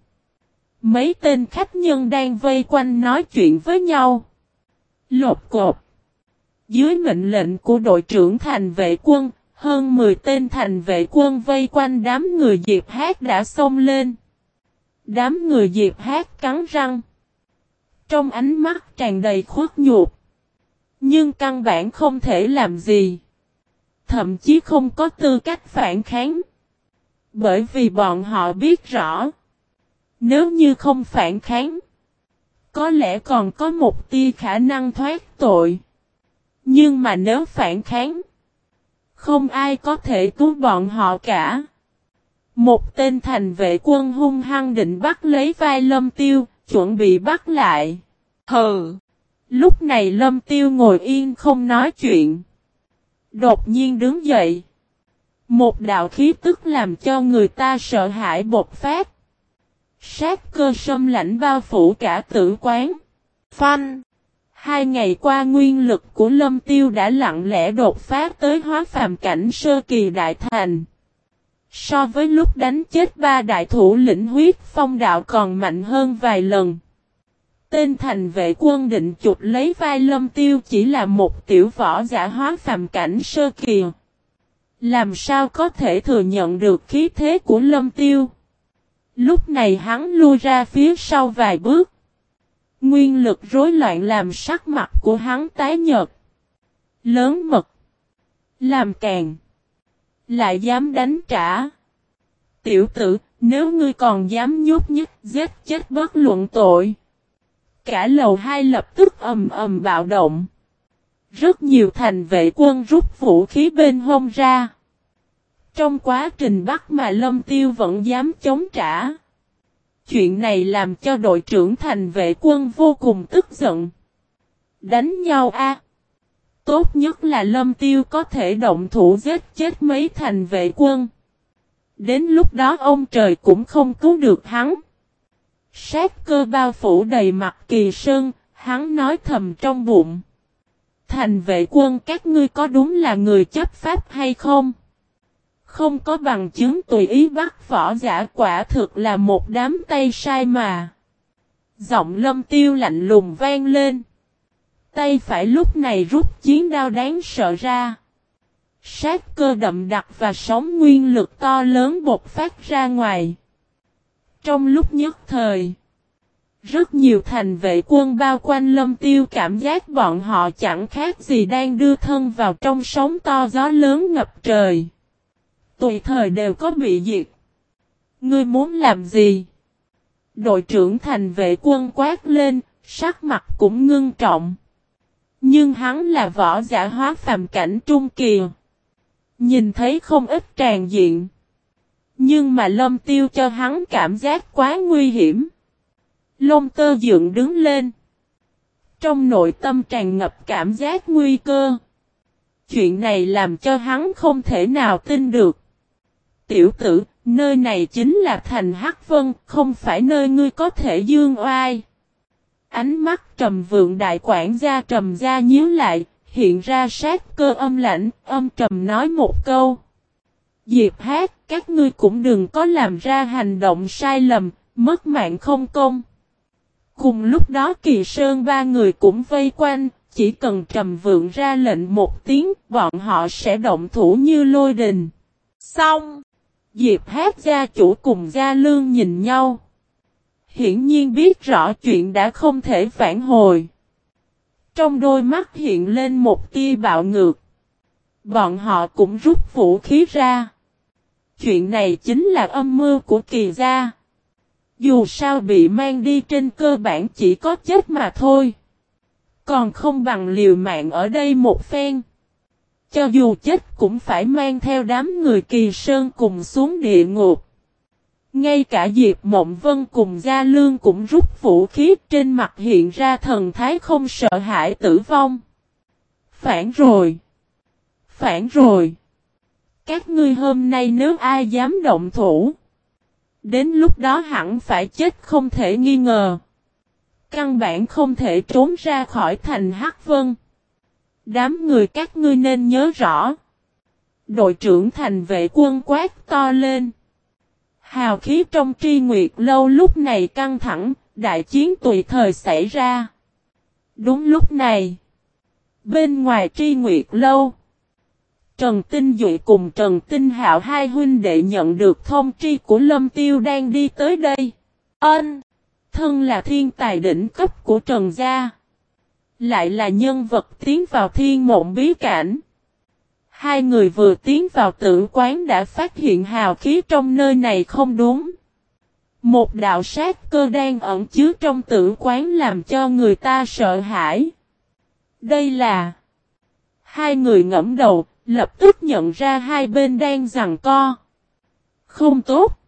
Mấy tên khách nhân đang vây quanh nói chuyện với nhau. Lột cột. Dưới mệnh lệnh của đội trưởng thành vệ quân, hơn 10 tên thành vệ quân vây quanh đám người Diệp Hát đã xông lên. Đám người Diệp Hát cắn răng. Trong ánh mắt tràn đầy khuất nhục. Nhưng căn bản không thể làm gì. Thậm chí không có tư cách phản kháng. Bởi vì bọn họ biết rõ. Nếu như không phản kháng. Có lẽ còn có một tia khả năng thoát tội. Nhưng mà nếu phản kháng. Không ai có thể cứu bọn họ cả. Một tên thành vệ quân hung hăng định bắt lấy vai lâm tiêu, chuẩn bị bắt lại. Hừ! Lúc này lâm tiêu ngồi yên không nói chuyện. Đột nhiên đứng dậy. Một đạo khí tức làm cho người ta sợ hãi bột phát. Sát cơ sâm lãnh bao phủ cả tử quán. Phanh! Hai ngày qua nguyên lực của lâm tiêu đã lặng lẽ đột phá tới hóa phàm cảnh sơ kỳ đại thành. So với lúc đánh chết ba đại thủ lĩnh huyết phong đạo còn mạnh hơn vài lần. Tên thành vệ quân định chụp lấy vai lâm tiêu chỉ là một tiểu võ giả hóa phàm cảnh sơ kỳ. Làm sao có thể thừa nhận được khí thế của lâm tiêu? Lúc này hắn lui ra phía sau vài bước. Nguyên lực rối loạn làm sắc mặt của hắn tái nhợt. Lớn mật. Làm càng. Lại dám đánh trả. Tiểu tử, nếu ngươi còn dám nhúc nhích giết chết bất luận tội. Cả lầu hai lập tức ầm ầm bạo động. Rất nhiều thành vệ quân rút vũ khí bên hông ra. Trong quá trình bắt mà lâm tiêu vẫn dám chống trả. Chuyện này làm cho đội trưởng thành vệ quân vô cùng tức giận. Đánh nhau a Tốt nhất là lâm tiêu có thể động thủ giết chết mấy thành vệ quân. Đến lúc đó ông trời cũng không cứu được hắn. Sát cơ bao phủ đầy mặt kỳ sơn, hắn nói thầm trong bụng. Thành vệ quân các ngươi có đúng là người chấp pháp hay không? Không có bằng chứng tùy ý bắt võ giả quả thực là một đám tay sai mà. Giọng lâm tiêu lạnh lùng vang lên. Tay phải lúc này rút chiến đao đáng sợ ra. Sát cơ đậm đặc và sóng nguyên lực to lớn bột phát ra ngoài. Trong lúc nhất thời, rất nhiều thành vệ quân bao quanh lâm tiêu cảm giác bọn họ chẳng khác gì đang đưa thân vào trong sóng to gió lớn ngập trời tùy thời đều có bị diệt. Ngươi muốn làm gì? Đội trưởng thành vệ quân quát lên, sắc mặt cũng ngưng trọng. Nhưng hắn là võ giả hóa phàm cảnh trung kỳ. Nhìn thấy không ít tràn diện. Nhưng mà lâm tiêu cho hắn cảm giác quá nguy hiểm. Lông tơ dựng đứng lên. Trong nội tâm tràn ngập cảm giác nguy cơ. Chuyện này làm cho hắn không thể nào tin được. Tiểu tử, nơi này chính là thành Hắc Vân, không phải nơi ngươi có thể dương oai. Ánh mắt trầm vượng đại quản gia trầm gia nhíu lại, hiện ra sát cơ âm lạnh, âm trầm nói một câu. Diệp hát, các ngươi cũng đừng có làm ra hành động sai lầm, mất mạng không công. Cùng lúc đó kỳ sơn ba người cũng vây quanh, chỉ cần trầm vượng ra lệnh một tiếng, bọn họ sẽ động thủ như lôi đình. Xong! Diệp hát gia chủ cùng gia lương nhìn nhau. Hiển nhiên biết rõ chuyện đã không thể phản hồi. Trong đôi mắt hiện lên một tia bạo ngược. Bọn họ cũng rút vũ khí ra. Chuyện này chính là âm mưu của kỳ gia. Dù sao bị mang đi trên cơ bản chỉ có chết mà thôi. Còn không bằng liều mạng ở đây một phen. Cho dù chết cũng phải mang theo đám người kỳ sơn cùng xuống địa ngục. Ngay cả Diệp Mộng Vân cùng Gia Lương cũng rút vũ khí trên mặt hiện ra thần thái không sợ hãi tử vong. Phản rồi. Phản rồi. Các ngươi hôm nay nếu ai dám động thủ. Đến lúc đó hẳn phải chết không thể nghi ngờ. Căn bản không thể trốn ra khỏi thành Hắc Vân. Đám người các ngươi nên nhớ rõ. Đội trưởng thành vệ quân quát to lên. Hào khí trong tri nguyệt lâu lúc này căng thẳng, đại chiến tùy thời xảy ra. Đúng lúc này, bên ngoài tri nguyệt lâu, Trần Tinh Duệ cùng Trần Tinh Hạo hai huynh đệ nhận được thông tri của Lâm Tiêu đang đi tới đây. Ân, thân là thiên tài đỉnh cấp của Trần Gia. Lại là nhân vật tiến vào thiên mộng bí cảnh. Hai người vừa tiến vào tử quán đã phát hiện hào khí trong nơi này không đúng. Một đạo sát cơ đang ẩn chứa trong tử quán làm cho người ta sợ hãi. Đây là... Hai người ngẫm đầu, lập tức nhận ra hai bên đang giằng co. Không tốt.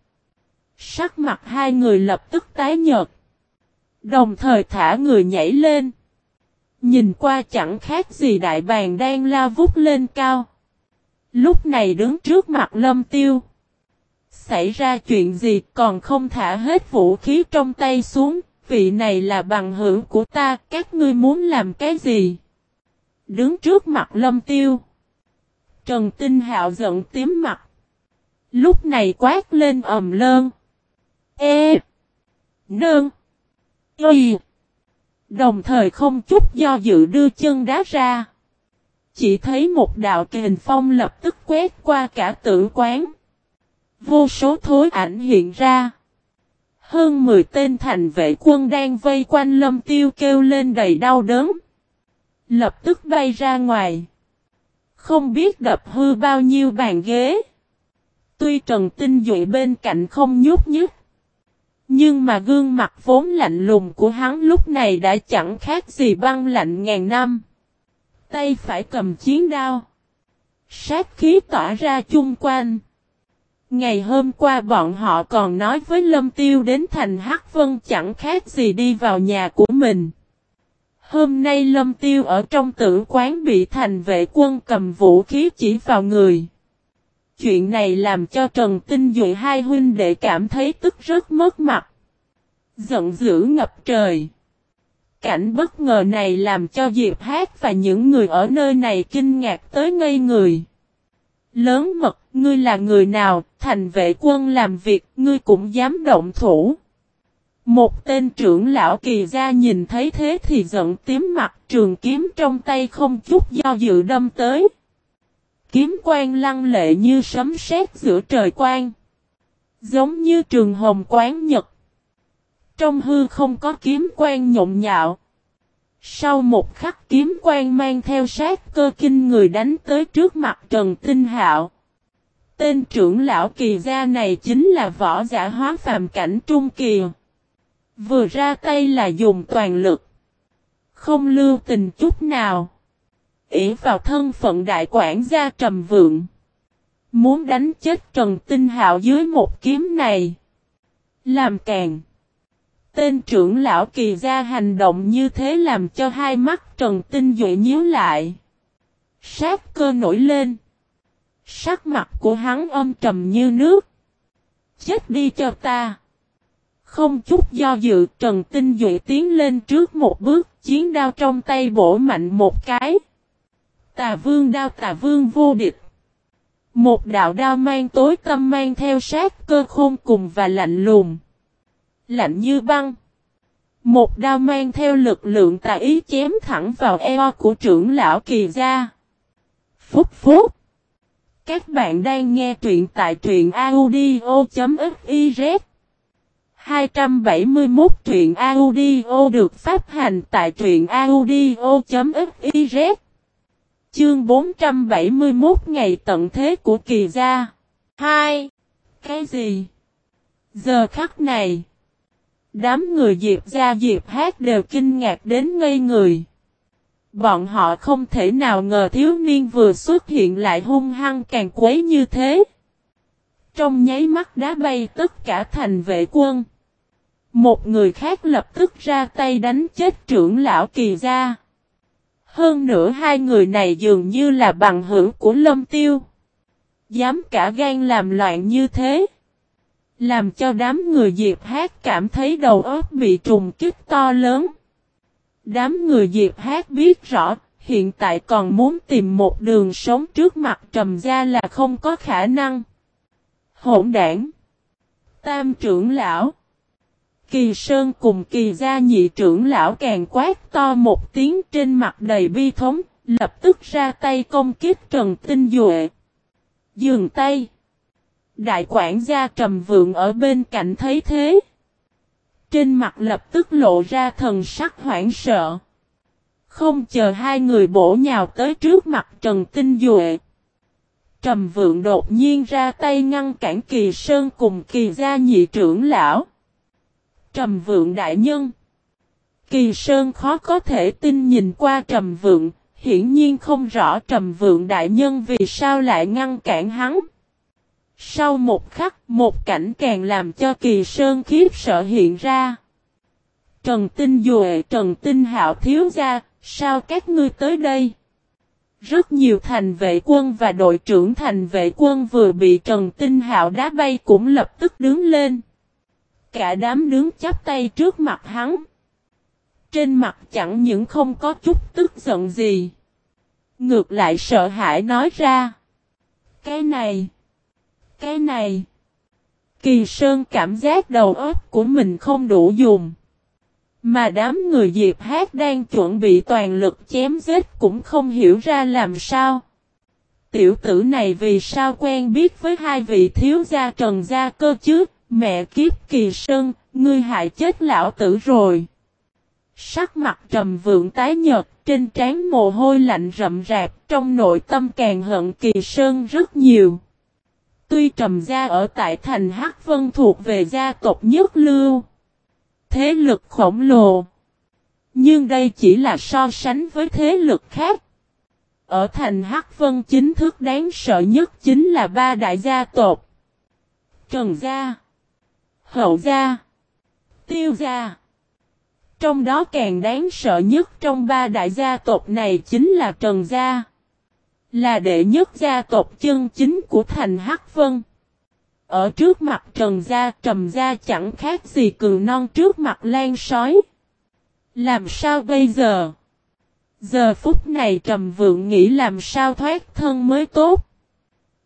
Sắc mặt hai người lập tức tái nhợt. Đồng thời thả người nhảy lên. Nhìn qua chẳng khác gì đại bàng đang la vút lên cao. Lúc này đứng trước mặt lâm tiêu. Xảy ra chuyện gì còn không thả hết vũ khí trong tay xuống. Vị này là bằng hữu của ta, các ngươi muốn làm cái gì? Đứng trước mặt lâm tiêu. Trần Tinh Hạo giận tím mặt. Lúc này quát lên ầm lơn. E. Nương. Y. Đồng thời không chút do dự đưa chân đá ra. Chỉ thấy một đạo kình phong lập tức quét qua cả tử quán. Vô số thối ảnh hiện ra. Hơn 10 tên thành vệ quân đang vây quanh lâm tiêu kêu lên đầy đau đớn. Lập tức bay ra ngoài. Không biết đập hư bao nhiêu bàn ghế. Tuy Trần Tinh Duệ bên cạnh không nhút nhích. Nhưng mà gương mặt vốn lạnh lùng của hắn lúc này đã chẳng khác gì băng lạnh ngàn năm. Tay phải cầm chiến đao. Sát khí tỏa ra chung quanh. Ngày hôm qua bọn họ còn nói với Lâm Tiêu đến thành Hắc Vân chẳng khác gì đi vào nhà của mình. Hôm nay Lâm Tiêu ở trong tử quán bị thành vệ quân cầm vũ khí chỉ vào người. Chuyện này làm cho Trần Tinh Duệ hai huynh đệ cảm thấy tức rất mất mặt. Giận dữ ngập trời. Cảnh bất ngờ này làm cho Diệp Hát và những người ở nơi này kinh ngạc tới ngây người. Lớn mật, ngươi là người nào, thành vệ quân làm việc, ngươi cũng dám động thủ. Một tên trưởng lão kỳ gia nhìn thấy thế thì giận tím mặt trường kiếm trong tay không chút do dự đâm tới. Kiếm quang lăng lệ như sấm sét giữa trời quang. Giống như trường hồng quán nhật. Trong hư không có kiếm quang nhộn nhạo. Sau một khắc kiếm quang mang theo sát cơ kinh người đánh tới trước mặt Trần Tinh Hạo. Tên trưởng lão kỳ gia này chính là võ giả hóa phàm cảnh trung kỳ. Vừa ra tay là dùng toàn lực. Không lưu tình chút nào ỷ vào thân phận đại quản gia trầm vượng. Muốn đánh chết Trần Tinh Hạo dưới một kiếm này. Làm càng. Tên trưởng lão kỳ gia hành động như thế làm cho hai mắt Trần Tinh Duệ nhíu lại. Sát cơ nổi lên. Sắc mặt của hắn âm trầm như nước. Chết đi cho ta. Không chút do dự, Trần Tinh Duệ tiến lên trước một bước, chiến đao trong tay bổ mạnh một cái. Tà vương đao tà vương vô địch. Một đạo đao mang tối tâm mang theo sát cơ khôn cùng và lạnh lùng. Lạnh như băng. Một đao mang theo lực lượng tà ý chém thẳng vào eo của trưởng lão kỳ gia. Phúc phúc. Các bạn đang nghe truyện tại truyện audio.fiz 271 truyện audio được phát hành tại truyện audio.fiz Chương 471 ngày tận thế của kỳ gia 2. Cái gì? Giờ khắc này, Đám người Diệp gia, Diệp hát đều kinh ngạc đến ngây người Bọn họ không thể nào ngờ thiếu niên vừa xuất hiện lại hung hăng càng quấy như thế. Trong nháy mắt đá bay tất cả thành vệ quân. Một người khác lập tức ra tay đánh chết trưởng lão kỳ gia. Hơn nữa hai người này dường như là bằng hữu của lâm tiêu. Dám cả gan làm loạn như thế. Làm cho đám người Diệp Hát cảm thấy đầu óc bị trùng kích to lớn. Đám người Diệp Hát biết rõ, hiện tại còn muốn tìm một đường sống trước mặt trầm gia là không có khả năng. Hỗn đảng Tam trưởng lão Kỳ Sơn cùng kỳ gia nhị trưởng lão càng quát to một tiếng trên mặt đầy bi thống, lập tức ra tay công kích Trần Tinh Duệ. Dường tay. Đại quản gia trầm vượng ở bên cạnh thấy thế. Trên mặt lập tức lộ ra thần sắc hoảng sợ. Không chờ hai người bổ nhào tới trước mặt Trần Tinh Duệ. Trầm vượng đột nhiên ra tay ngăn cản kỳ sơn cùng kỳ gia nhị trưởng lão. Trầm vượng đại nhân. Kỳ sơn khó có thể tin nhìn qua trầm vượng, hiển nhiên không rõ trầm vượng đại nhân vì sao lại ngăn cản hắn. Sau một khắc, một cảnh càng làm cho kỳ sơn khiếp sợ hiện ra. Trần Tinh Duệ, Trần Tinh Hạo thiếu gia, sao các ngươi tới đây? Rất nhiều thành vệ quân và đội trưởng thành vệ quân vừa bị Trần Tinh Hạo đá bay cũng lập tức đứng lên. Cả đám đứng chắp tay trước mặt hắn. Trên mặt chẳng những không có chút tức giận gì. Ngược lại sợ hãi nói ra. Cái này. Cái này. Kỳ Sơn cảm giác đầu óc của mình không đủ dùng. Mà đám người Diệp Hát đang chuẩn bị toàn lực chém giết cũng không hiểu ra làm sao. Tiểu tử này vì sao quen biết với hai vị thiếu gia trần gia cơ chứ, mẹ kiếp kỳ sơn, ngươi hại chết lão tử rồi. Sắc mặt trầm vượng tái nhợt, trên trán mồ hôi lạnh rậm rạp, trong nội tâm càng hận kỳ sơn rất nhiều. Tuy trầm gia ở tại thành Hắc Vân thuộc về gia tộc nhất lưu. Thế lực khổng lồ. Nhưng đây chỉ là so sánh với thế lực khác. Ở thành Hắc Vân chính thức đáng sợ nhất chính là ba đại gia tộc. Trần gia, Hậu gia, Tiêu gia. Trong đó càng đáng sợ nhất trong ba đại gia tộc này chính là Trần gia. Là đệ nhất gia tộc chân chính của thành Hắc Vân. Ở trước mặt Trần Gia Trầm Gia chẳng khác gì cường non trước mặt lan sói. Làm sao bây giờ? Giờ phút này Trầm Vượng nghĩ làm sao thoát thân mới tốt.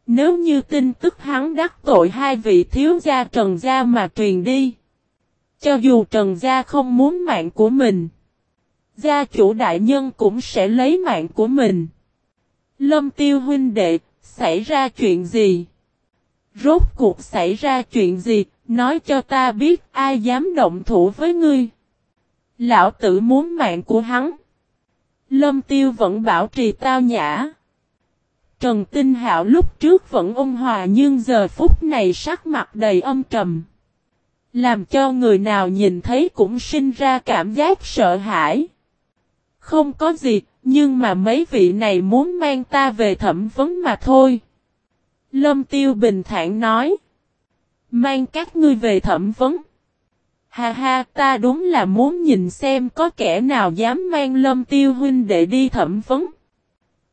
Nếu như tin tức hắn đắc tội hai vị thiếu gia Trần Gia mà truyền đi. Cho dù Trần Gia không muốn mạng của mình. Gia chủ đại nhân cũng sẽ lấy mạng của mình. Lâm tiêu huynh đệ, xảy ra chuyện gì? Rốt cuộc xảy ra chuyện gì, nói cho ta biết ai dám động thủ với ngươi. Lão tử muốn mạng của hắn. Lâm tiêu vẫn bảo trì tao nhã. Trần Tinh Hạo lúc trước vẫn ôn hòa nhưng giờ phút này sắc mặt đầy âm trầm. Làm cho người nào nhìn thấy cũng sinh ra cảm giác sợ hãi. Không có gì, nhưng mà mấy vị này muốn mang ta về thẩm vấn mà thôi. Lâm Tiêu bình thản nói. Mang các ngươi về thẩm vấn. Ha ha, ta đúng là muốn nhìn xem có kẻ nào dám mang Lâm Tiêu huynh để đi thẩm vấn.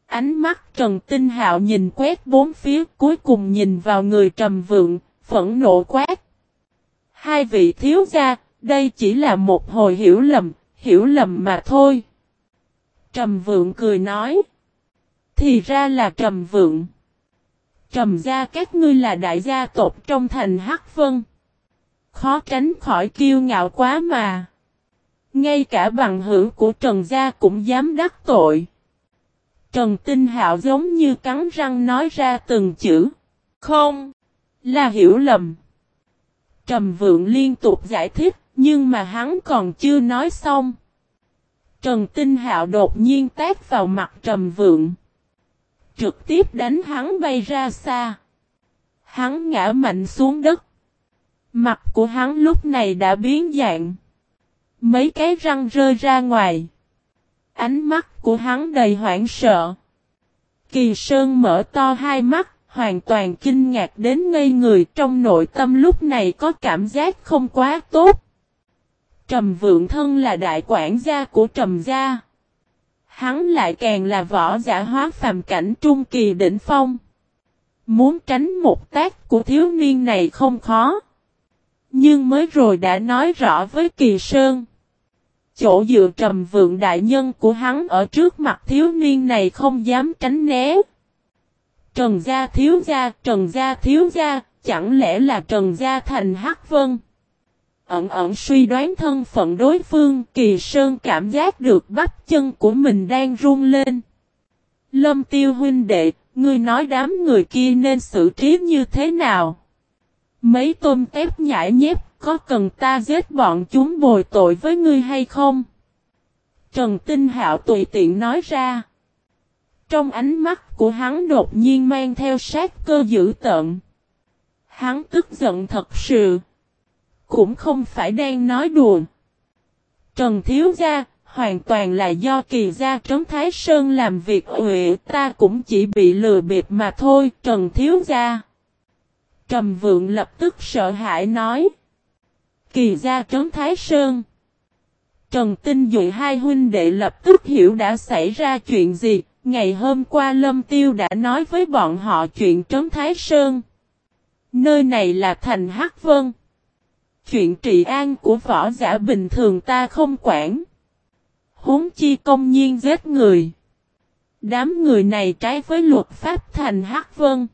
Ánh mắt Trần Tinh Hạo nhìn quét bốn phía cuối cùng nhìn vào người trầm vượng, phẫn nộ quát. Hai vị thiếu gia, đây chỉ là một hồi hiểu lầm, hiểu lầm mà thôi. Trầm vượng cười nói. Thì ra là trầm vượng. Trầm gia các ngươi là đại gia tộc trong thành Hắc Vân. Khó tránh khỏi kiêu ngạo quá mà. Ngay cả bằng hữu của Trần gia cũng dám đắc tội. Trần Tinh Hạo giống như cắn răng nói ra từng chữ. Không. Là hiểu lầm. Trầm Vượng liên tục giải thích, nhưng mà hắn còn chưa nói xong. Trần Tinh Hạo đột nhiên tác vào mặt Trầm Vượng. Trực tiếp đánh hắn bay ra xa. Hắn ngã mạnh xuống đất. Mặt của hắn lúc này đã biến dạng. Mấy cái răng rơi ra ngoài. Ánh mắt của hắn đầy hoảng sợ. Kỳ Sơn mở to hai mắt, hoàn toàn kinh ngạc đến ngây người trong nội tâm lúc này có cảm giác không quá tốt. Trầm vượng thân là đại quản gia của trầm gia. Hắn lại càng là võ giả hóa phàm cảnh trung kỳ đỉnh phong. Muốn tránh một tác của thiếu niên này không khó. Nhưng mới rồi đã nói rõ với Kỳ Sơn. Chỗ dựa trầm vượng đại nhân của hắn ở trước mặt thiếu niên này không dám tránh né. Trần gia thiếu gia, trần gia thiếu gia, chẳng lẽ là trần gia thành hắc vân? Ẩn ẩn suy đoán thân phận đối phương, kỳ sơn cảm giác được bắp chân của mình đang run lên. Lâm tiêu huynh đệ, ngươi nói đám người kia nên xử trí như thế nào? Mấy tôm tép nhãi nhép, có cần ta giết bọn chúng bồi tội với ngươi hay không? Trần Tinh Hạo tùy tiện nói ra. Trong ánh mắt của hắn đột nhiên mang theo sát cơ dữ tợn. Hắn tức giận thật sự. Cũng không phải đang nói đùa. Trần Thiếu Gia, hoàn toàn là do kỳ gia trấn Thái Sơn làm việc huệ ta cũng chỉ bị lừa bịp mà thôi, Trần Thiếu Gia. Trầm Vượng lập tức sợ hãi nói. Kỳ gia trấn Thái Sơn. Trần Tinh dụ hai huynh đệ lập tức hiểu đã xảy ra chuyện gì, ngày hôm qua Lâm Tiêu đã nói với bọn họ chuyện trấn Thái Sơn. Nơi này là thành Hắc Vân. Chuyện trị an của võ giả bình thường ta không quản. Huống chi công nhiên giết người. Đám người này trái với luật pháp thành Hắc Vân.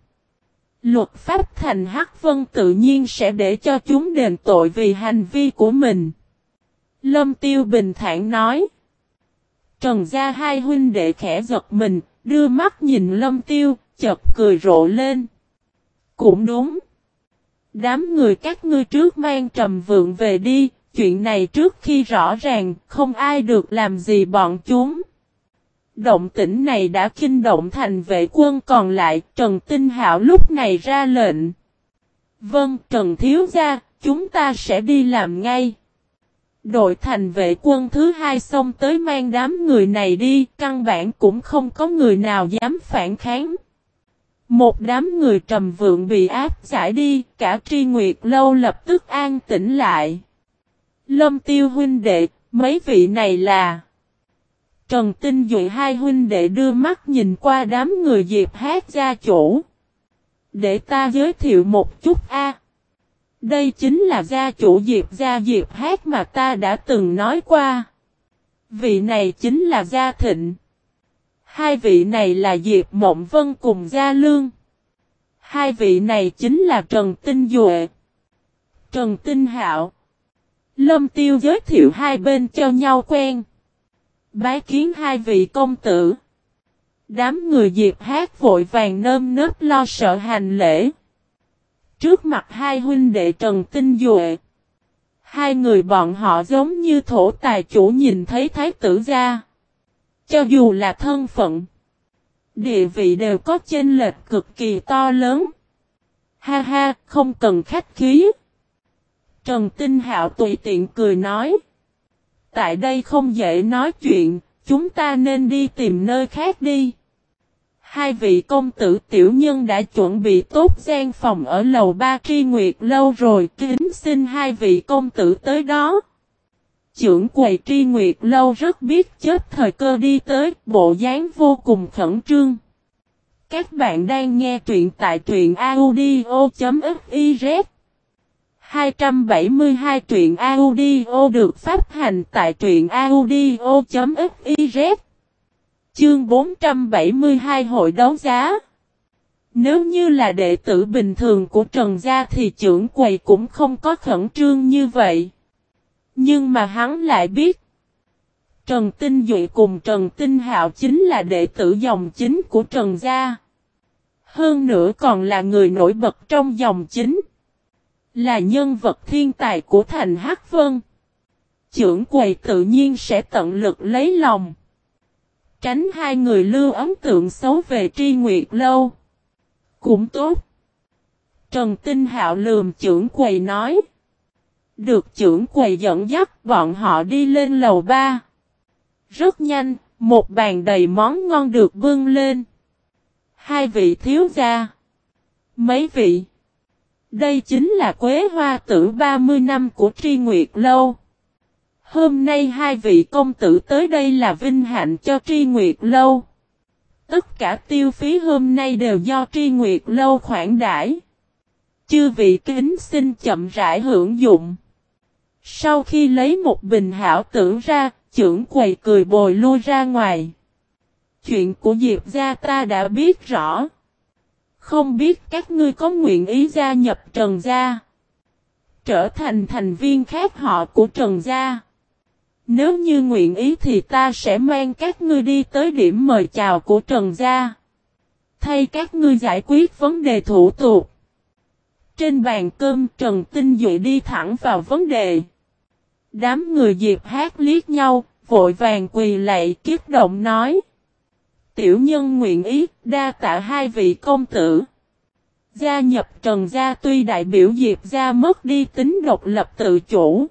Luật pháp thành Hắc Vân tự nhiên sẽ để cho chúng đền tội vì hành vi của mình. Lâm Tiêu bình thản nói. Trần gia hai huynh đệ khẽ giật mình, đưa mắt nhìn Lâm Tiêu, chợt cười rộ lên. Cũng đúng. Đám người các ngươi trước mang trầm vượng về đi, chuyện này trước khi rõ ràng, không ai được làm gì bọn chúng. Động tĩnh này đã kinh động thành vệ quân còn lại, Trần Tinh Hạo lúc này ra lệnh. Vâng, Trần Thiếu Gia, chúng ta sẽ đi làm ngay. Đội thành vệ quân thứ hai xông tới mang đám người này đi, căn bản cũng không có người nào dám phản kháng. Một đám người trầm vượng bị áp giải đi, cả tri nguyệt lâu lập tức an tĩnh lại. Lâm tiêu huynh đệ, mấy vị này là... Trần Tinh Dụy hai huynh đệ đưa mắt nhìn qua đám người Diệp hát gia chủ. Để ta giới thiệu một chút a. Đây chính là gia chủ Diệp gia Diệp hát mà ta đã từng nói qua. Vị này chính là gia thịnh. Hai vị này là Diệp Mộng Vân cùng Gia Lương. Hai vị này chính là Trần Tinh Duệ. Trần Tinh Hạo. Lâm Tiêu giới thiệu hai bên cho nhau quen. Bái kiến hai vị công tử. Đám người Diệp hát vội vàng nơm nớp lo sợ hành lễ. Trước mặt hai huynh đệ Trần Tinh Duệ. Hai người bọn họ giống như thổ tài chủ nhìn thấy thái tử gia. Cho dù là thân phận, Địa vị đều có chênh lệch cực kỳ to lớn. Ha ha, không cần khách khí. Trần Tinh Hạo tùy tiện cười nói. Tại đây không dễ nói chuyện, chúng ta nên đi tìm nơi khác đi. Hai vị công tử tiểu nhân đã chuẩn bị tốt gian phòng ở lầu ba tri nguyệt lâu rồi, kính xin hai vị công tử tới đó. Trưởng quầy tri nguyệt lâu rất biết chết thời cơ đi tới, bộ dáng vô cùng khẩn trương. Các bạn đang nghe truyện tại truyện audio.fif 272 truyện audio được phát hành tại truyện audio.fiz Chương 472 Hội đấu giá Nếu như là đệ tử bình thường của Trần Gia thì trưởng quầy cũng không có khẩn trương như vậy. Nhưng mà hắn lại biết, Trần Tinh Duệ cùng Trần Tinh Hạo chính là đệ tử dòng chính của Trần Gia. Hơn nữa còn là người nổi bật trong dòng chính. Là nhân vật thiên tài của thành Hắc Vân. Trưởng quầy tự nhiên sẽ tận lực lấy lòng. Tránh hai người lưu ấn tượng xấu về tri nguyệt lâu. Cũng tốt. Trần Tinh Hạo lườm trưởng quầy nói. Được trưởng quầy dẫn dắt bọn họ đi lên lầu ba. Rất nhanh, một bàn đầy món ngon được bưng lên. Hai vị thiếu gia. Mấy vị. Đây chính là quế hoa tử 30 năm của tri nguyệt lâu. Hôm nay hai vị công tử tới đây là vinh hạnh cho tri nguyệt lâu. Tất cả tiêu phí hôm nay đều do tri nguyệt lâu khoản đãi. Chư vị kính xin chậm rãi hưởng dụng. Sau khi lấy một bình hảo tử ra, trưởng quầy cười bồi lui ra ngoài. Chuyện của Diệp gia ta đã biết rõ. Không biết các ngươi có nguyện ý gia nhập Trần gia. Trở thành thành viên khác họ của Trần gia. Nếu như nguyện ý thì ta sẽ mang các ngươi đi tới điểm mời chào của Trần gia. Thay các ngươi giải quyết vấn đề thủ tục. Trên bàn cơm Trần Tinh Duệ đi thẳng vào vấn đề. Đám người Diệp hát liếc nhau, vội vàng quỳ lạy kiết động nói. Tiểu nhân nguyện ý, đa tạ hai vị công tử. Gia nhập Trần Gia tuy đại biểu Diệp Gia mất đi tính độc lập tự chủ.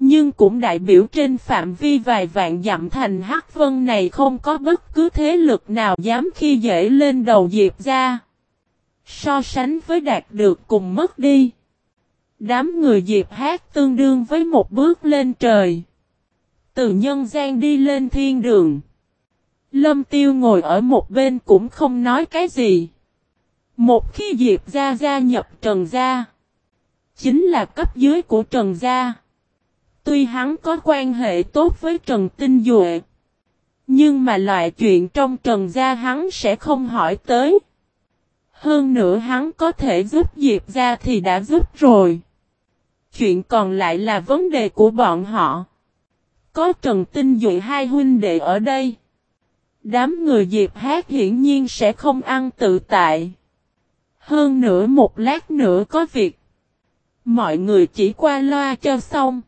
Nhưng cũng đại biểu trên phạm vi vài vạn dặm thành Hắc Vân này không có bất cứ thế lực nào dám khi dễ lên đầu Diệp Gia. So sánh với đạt được cùng mất đi. Đám người Diệp Hát tương đương với một bước lên trời. Từ nhân gian đi lên thiên đường. Lâm Tiêu ngồi ở một bên cũng không nói cái gì. Một khi Diệp Gia gia nhập Trần Gia. Chính là cấp dưới của Trần Gia. Tuy hắn có quan hệ tốt với Trần Tinh Duệ. Nhưng mà loại chuyện trong Trần Gia hắn sẽ không hỏi tới. Hơn nữa hắn có thể giúp Diệp Gia thì đã giúp rồi. Chuyện còn lại là vấn đề của bọn họ. Có Trần Tinh Duệ hai huynh đệ ở đây. Đám người Diệp Hát hiển nhiên sẽ không ăn tự tại. Hơn nữa một lát nữa có việc. Mọi người chỉ qua loa cho xong.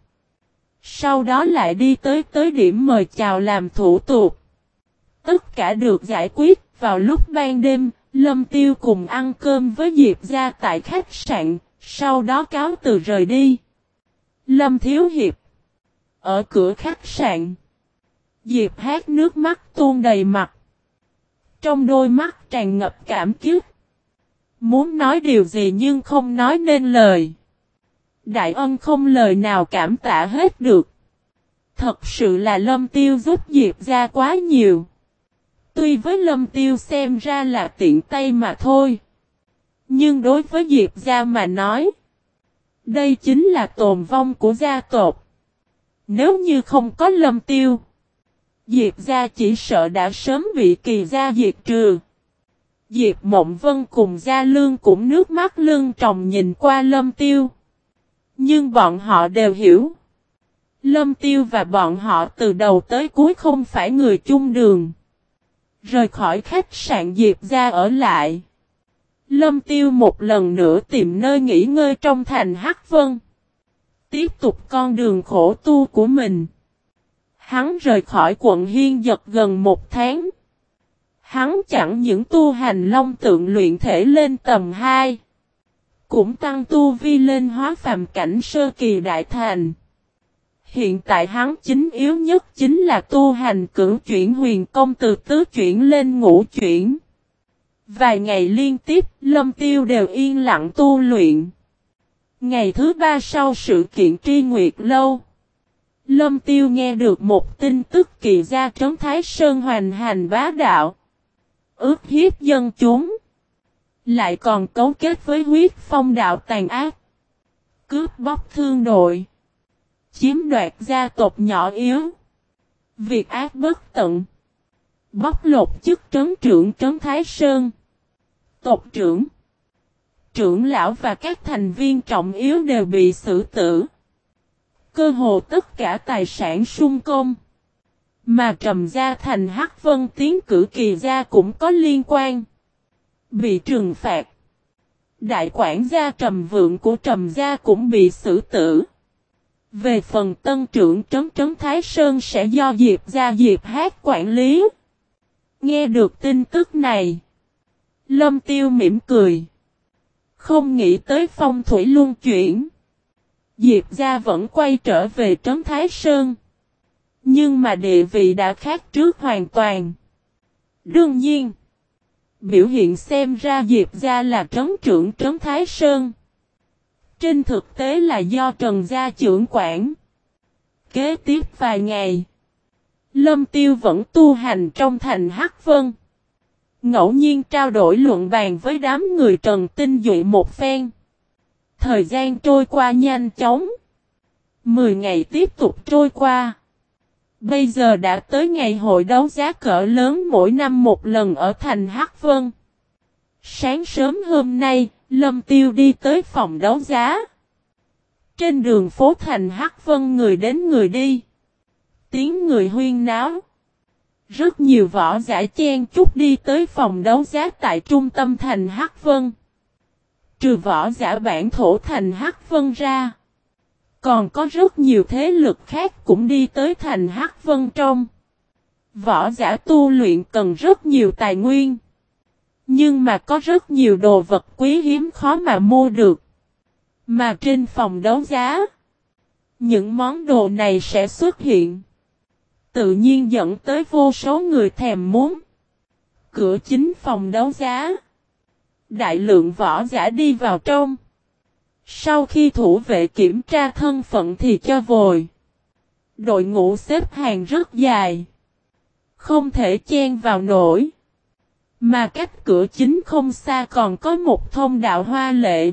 Sau đó lại đi tới tới điểm mời chào làm thủ tục. Tất cả được giải quyết vào lúc ban đêm, Lâm Tiêu cùng ăn cơm với Diệp ra tại khách sạn, sau đó cáo từ rời đi. Lâm Thiếu Hiệp Ở cửa khách sạn Diệp hát nước mắt tuôn đầy mặt. Trong đôi mắt tràn ngập cảm kiếp. Muốn nói điều gì nhưng không nói nên lời. Đại ân không lời nào cảm tạ hết được. Thật sự là lâm tiêu giúp Diệp ra quá nhiều. Tuy với lâm tiêu xem ra là tiện tay mà thôi. Nhưng đối với Diệp ra mà nói. Đây chính là tồn vong của gia tộc. Nếu như không có lâm tiêu. Diệp gia chỉ sợ đã sớm bị kỳ gia diệt trừ. Diệp Mộng Vân cùng Gia Lương cũng nước mắt lưng tròng nhìn qua Lâm Tiêu. Nhưng bọn họ đều hiểu. Lâm Tiêu và bọn họ từ đầu tới cuối không phải người chung đường. Rời khỏi khách sạn Diệp gia ở lại. Lâm Tiêu một lần nữa tìm nơi nghỉ ngơi trong thành Hắc Vân. Tiếp tục con đường khổ tu của mình. Hắn rời khỏi quận Hiên giật gần một tháng. Hắn chẳng những tu hành long tượng luyện thể lên tầm 2. Cũng tăng tu vi lên hóa phàm cảnh sơ kỳ đại thành. Hiện tại hắn chính yếu nhất chính là tu hành cử chuyển huyền công từ tứ chuyển lên ngũ chuyển. Vài ngày liên tiếp, Lâm Tiêu đều yên lặng tu luyện. Ngày thứ ba sau sự kiện tri nguyệt lâu. Lâm Tiêu nghe được một tin tức kỳ ra trấn Thái Sơn hoành hành bá đạo. Ước hiếp dân chúng. Lại còn cấu kết với huyết phong đạo tàn ác. Cướp bóc thương đội. Chiếm đoạt gia tộc nhỏ yếu. Việc ác bất tận. Bóc lột chức trấn trưởng trấn Thái Sơn. Tộc trưởng. Trưởng lão và các thành viên trọng yếu đều bị xử tử. Cơ hồ tất cả tài sản sung công. Mà Trầm Gia thành Hắc Vân tiến cử kỳ gia cũng có liên quan. Bị trừng phạt. Đại quản gia Trầm Vượng của Trầm Gia cũng bị xử tử. Về phần tân trưởng trấn trấn Thái Sơn sẽ do Diệp Gia Diệp Hát quản lý. Nghe được tin tức này. Lâm Tiêu mỉm cười. Không nghĩ tới phong thủy luân chuyển. Diệp gia vẫn quay trở về Trấn Thái Sơn. Nhưng mà địa vị đã khác trước hoàn toàn. Đương nhiên, biểu hiện xem ra Diệp gia là trấn trưởng Trấn Thái Sơn. Trên thực tế là do Trần Gia trưởng quản. Kế tiếp vài ngày, Lâm Tiêu vẫn tu hành trong thành Hắc Vân. Ngẫu nhiên trao đổi luận bàn với đám người Trần Tinh Dụy một phen. Thời gian trôi qua nhanh chóng. Mười ngày tiếp tục trôi qua. Bây giờ đã tới ngày hội đấu giá cỡ lớn mỗi năm một lần ở thành Hắc Vân. Sáng sớm hôm nay, Lâm Tiêu đi tới phòng đấu giá. Trên đường phố thành Hắc Vân người đến người đi. Tiếng người huyên náo. Rất nhiều võ giả chen chút đi tới phòng đấu giá tại trung tâm thành Hắc Vân. Trừ võ giả bản thổ thành Hắc Vân ra. Còn có rất nhiều thế lực khác cũng đi tới thành Hắc Vân trong. Võ giả tu luyện cần rất nhiều tài nguyên. Nhưng mà có rất nhiều đồ vật quý hiếm khó mà mua được. Mà trên phòng đấu giá, những món đồ này sẽ xuất hiện. Tự nhiên dẫn tới vô số người thèm muốn. Cửa chính phòng đấu giá. Đại lượng võ giả đi vào trong. Sau khi thủ vệ kiểm tra thân phận thì cho vồi. Đội ngũ xếp hàng rất dài. Không thể chen vào nổi. Mà cách cửa chính không xa còn có một thông đạo hoa lệ.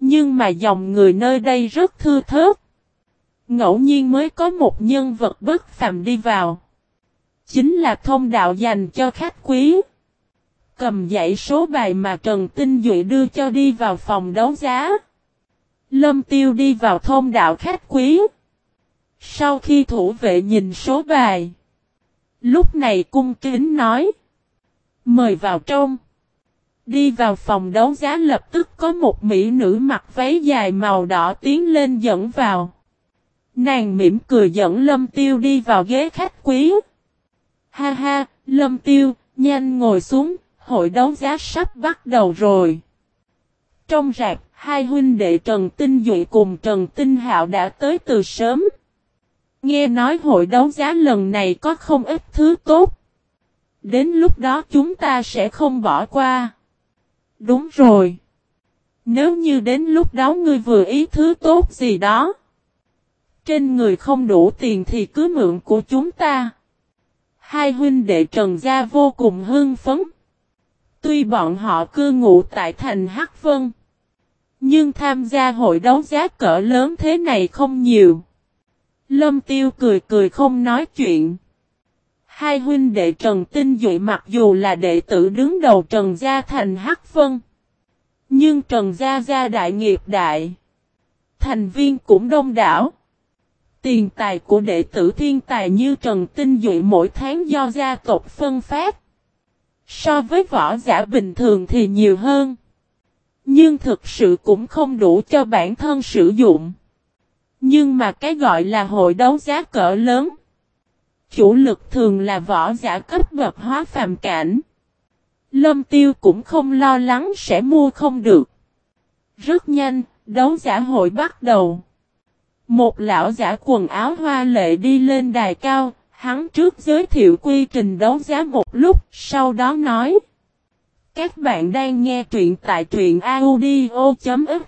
Nhưng mà dòng người nơi đây rất thư thớt. Ngẫu nhiên mới có một nhân vật bất phàm đi vào. Chính là thông đạo dành cho khách quý. Cầm dãy số bài mà Trần Tinh Duệ đưa cho đi vào phòng đấu giá. Lâm Tiêu đi vào thôn đạo khách quý. Sau khi thủ vệ nhìn số bài. Lúc này cung kính nói. Mời vào trong. Đi vào phòng đấu giá lập tức có một mỹ nữ mặc váy dài màu đỏ tiến lên dẫn vào. Nàng mỉm cười dẫn Lâm Tiêu đi vào ghế khách quý. Ha ha, Lâm Tiêu, nhanh ngồi xuống, hội đấu giá sắp bắt đầu rồi. Trong rạp, hai huynh đệ Trần Tinh Duệ cùng Trần Tinh Hạo đã tới từ sớm. Nghe nói hội đấu giá lần này có không ít thứ tốt. Đến lúc đó chúng ta sẽ không bỏ qua. Đúng rồi. Nếu như đến lúc đó ngươi vừa ý thứ tốt gì đó. Trên người không đủ tiền thì cứ mượn của chúng ta. Hai huynh đệ Trần Gia vô cùng hưng phấn. Tuy bọn họ cư ngụ tại thành Hắc Vân. Nhưng tham gia hội đấu giá cỡ lớn thế này không nhiều. Lâm Tiêu cười cười không nói chuyện. Hai huynh đệ Trần Tinh Duệ mặc dù là đệ tử đứng đầu Trần Gia thành Hắc Vân. Nhưng Trần Gia gia đại nghiệp đại. Thành viên cũng đông đảo. Tiền tài của đệ tử thiên tài như Trần Tinh Duệ mỗi tháng do gia tộc phân phát. So với võ giả bình thường thì nhiều hơn. Nhưng thực sự cũng không đủ cho bản thân sử dụng. Nhưng mà cái gọi là hội đấu giá cỡ lớn. chủ lực thường là võ giả cấp bậc hóa phàm cảnh. Lâm Tiêu cũng không lo lắng sẽ mua không được. Rất nhanh, đấu giả hội bắt đầu. Một lão giả quần áo hoa lệ đi lên đài cao, hắn trước giới thiệu quy trình đấu giá một lúc, sau đó nói. Các bạn đang nghe truyện tại truyện audio.fiz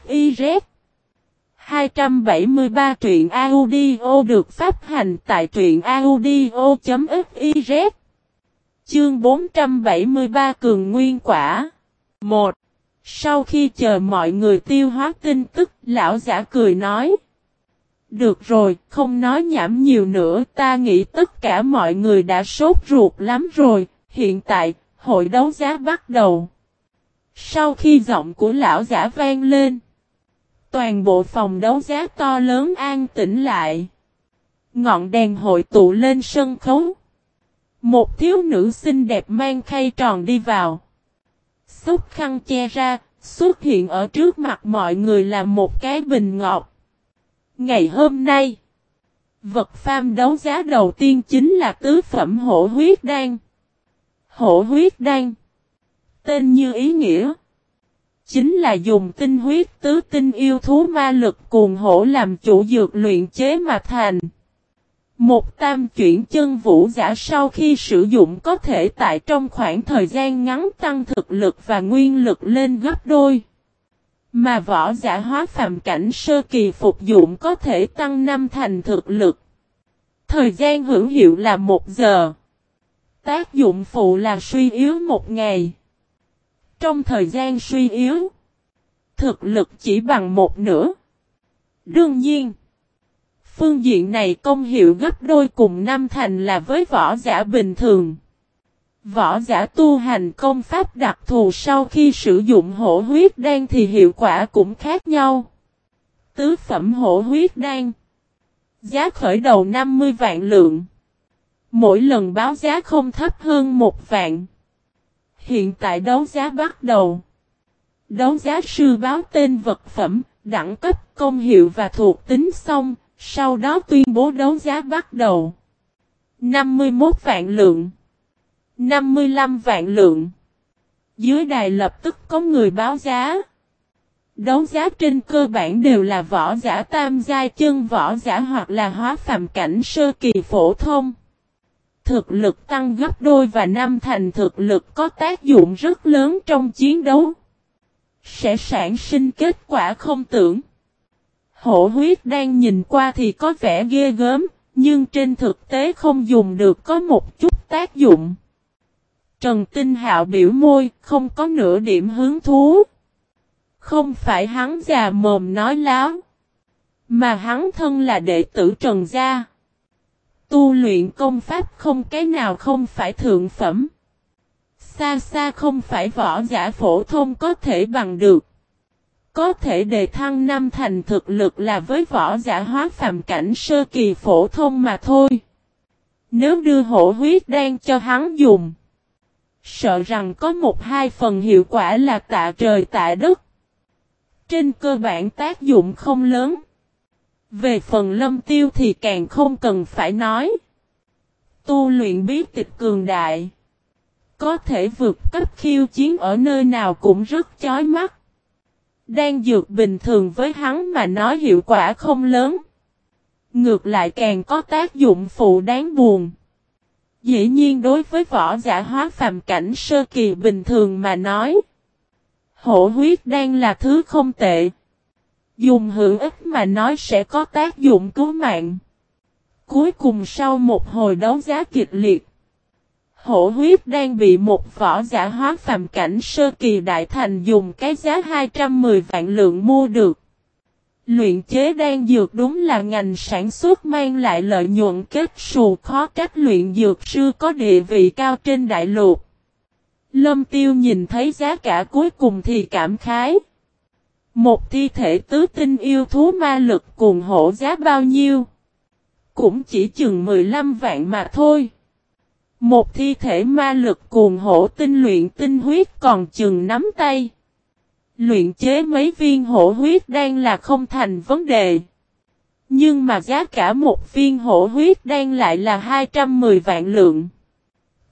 273 truyện audio được phát hành tại truyện audio.fiz Chương 473 Cường Nguyên Quả 1. Sau khi chờ mọi người tiêu hóa tin tức, lão giả cười nói được rồi, không nói nhảm nhiều nữa, ta nghĩ tất cả mọi người đã sốt ruột lắm rồi, hiện tại, hội đấu giá bắt đầu. Sau khi giọng của lão giả vang lên, toàn bộ phòng đấu giá to lớn an tĩnh lại. Ngọn đèn hội tụ lên sân khấu. Một thiếu nữ xinh đẹp mang khay tròn đi vào. Xúc khăn che ra, xuất hiện ở trước mặt mọi người là một cái bình ngọt. Ngày hôm nay, vật pham đấu giá đầu tiên chính là tứ phẩm hổ huyết đan. Hổ huyết đan. Tên như ý nghĩa. Chính là dùng tinh huyết tứ tinh yêu thú ma lực cuồng hổ làm chủ dược luyện chế mà thành. Một tam chuyển chân vũ giả sau khi sử dụng có thể tại trong khoảng thời gian ngắn tăng thực lực và nguyên lực lên gấp đôi. Mà võ giả hóa phàm cảnh sơ kỳ phục dụng có thể tăng năm thành thực lực. Thời gian hữu hiệu là một giờ. Tác dụng phụ là suy yếu một ngày. Trong thời gian suy yếu, thực lực chỉ bằng một nửa. Đương nhiên, phương diện này công hiệu gấp đôi cùng năm thành là với võ giả bình thường. Võ giả tu hành công pháp đặc thù sau khi sử dụng hổ huyết đan thì hiệu quả cũng khác nhau. Tứ phẩm hổ huyết đan Giá khởi đầu 50 vạn lượng Mỗi lần báo giá không thấp hơn một vạn Hiện tại đấu giá bắt đầu Đấu giá sư báo tên vật phẩm, đẳng cấp, công hiệu và thuộc tính xong sau đó tuyên bố đấu giá bắt đầu. 51 vạn lượng. 55 vạn lượng. Dưới đài lập tức có người báo giá. Đấu giá trên cơ bản đều là võ giả tam giai chân võ giả hoặc là hóa phàm cảnh sơ kỳ phổ thông. Thực lực tăng gấp đôi và năm thành thực lực có tác dụng rất lớn trong chiến đấu. Sẽ sản sinh kết quả không tưởng. Hổ huyết đang nhìn qua thì có vẻ ghê gớm, nhưng trên thực tế không dùng được có một chút tác dụng. Trần Tinh Hạo biểu môi, không có nửa điểm hứng thú. Không phải hắn già mồm nói láo, mà hắn thân là đệ tử Trần Gia. Tu luyện công pháp không cái nào không phải thượng phẩm. Xa xa không phải võ giả phổ thông có thể bằng được. Có thể đề thăng năm thành thực lực là với võ giả hóa phàm cảnh sơ kỳ phổ thông mà thôi. Nếu đưa hổ huyết đen cho hắn dùng. Sợ rằng có một hai phần hiệu quả là tạ trời tạ đất. Trên cơ bản tác dụng không lớn. Về phần lâm tiêu thì càng không cần phải nói. Tu luyện bí tịch cường đại. Có thể vượt cấp khiêu chiến ở nơi nào cũng rất chói mắt. Đang dược bình thường với hắn mà nói hiệu quả không lớn. Ngược lại càng có tác dụng phụ đáng buồn. Dĩ nhiên đối với võ giả hóa phàm cảnh sơ kỳ bình thường mà nói. Hổ huyết đang là thứ không tệ. Dùng hữu ích mà nói sẽ có tác dụng cứu mạng. Cuối cùng sau một hồi đấu giá kịch liệt. Hổ huyết đang bị một võ giả hóa phàm cảnh sơ kỳ đại thành dùng cái giá 210 vạn lượng mua được. Luyện chế đan dược đúng là ngành sản xuất mang lại lợi nhuận kết xù khó trách luyện dược sư có địa vị cao trên đại lục. Lâm tiêu nhìn thấy giá cả cuối cùng thì cảm khái. Một thi thể tứ tinh yêu thú ma lực cùng hổ giá bao nhiêu? Cũng chỉ chừng 15 vạn mà thôi. Một thi thể ma lực cuồng hổ tinh luyện tinh huyết còn chừng nắm tay. Luyện chế mấy viên hổ huyết đan là không thành vấn đề. Nhưng mà giá cả một viên hổ huyết đan lại là 210 vạn lượng.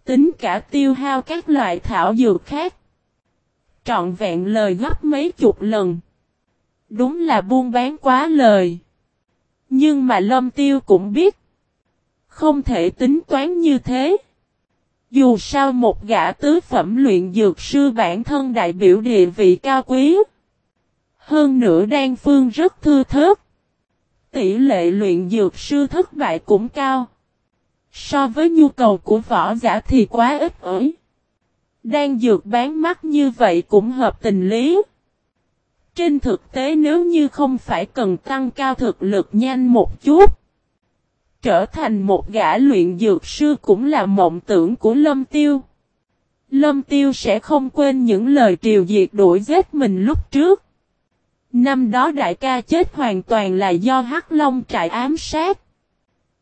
Tính cả tiêu hao các loại thảo dược khác. Trọn vẹn lời gấp mấy chục lần. Đúng là buôn bán quá lời. Nhưng mà Lâm Tiêu cũng biết. Không thể tính toán như thế. Dù sao một gã tứ phẩm luyện dược sư bản thân đại biểu địa vị cao quý. Hơn nữa đan phương rất thư thớt. Tỷ lệ luyện dược sư thất bại cũng cao. So với nhu cầu của võ giả thì quá ít ỏi. Đan dược bán mắt như vậy cũng hợp tình lý. Trên thực tế nếu như không phải cần tăng cao thực lực nhanh một chút. Trở thành một gã luyện dược sư cũng là mộng tưởng của Lâm Tiêu. Lâm Tiêu sẽ không quên những lời triều diệt đuổi giết mình lúc trước. Năm đó đại ca chết hoàn toàn là do Hắc Long trại ám sát.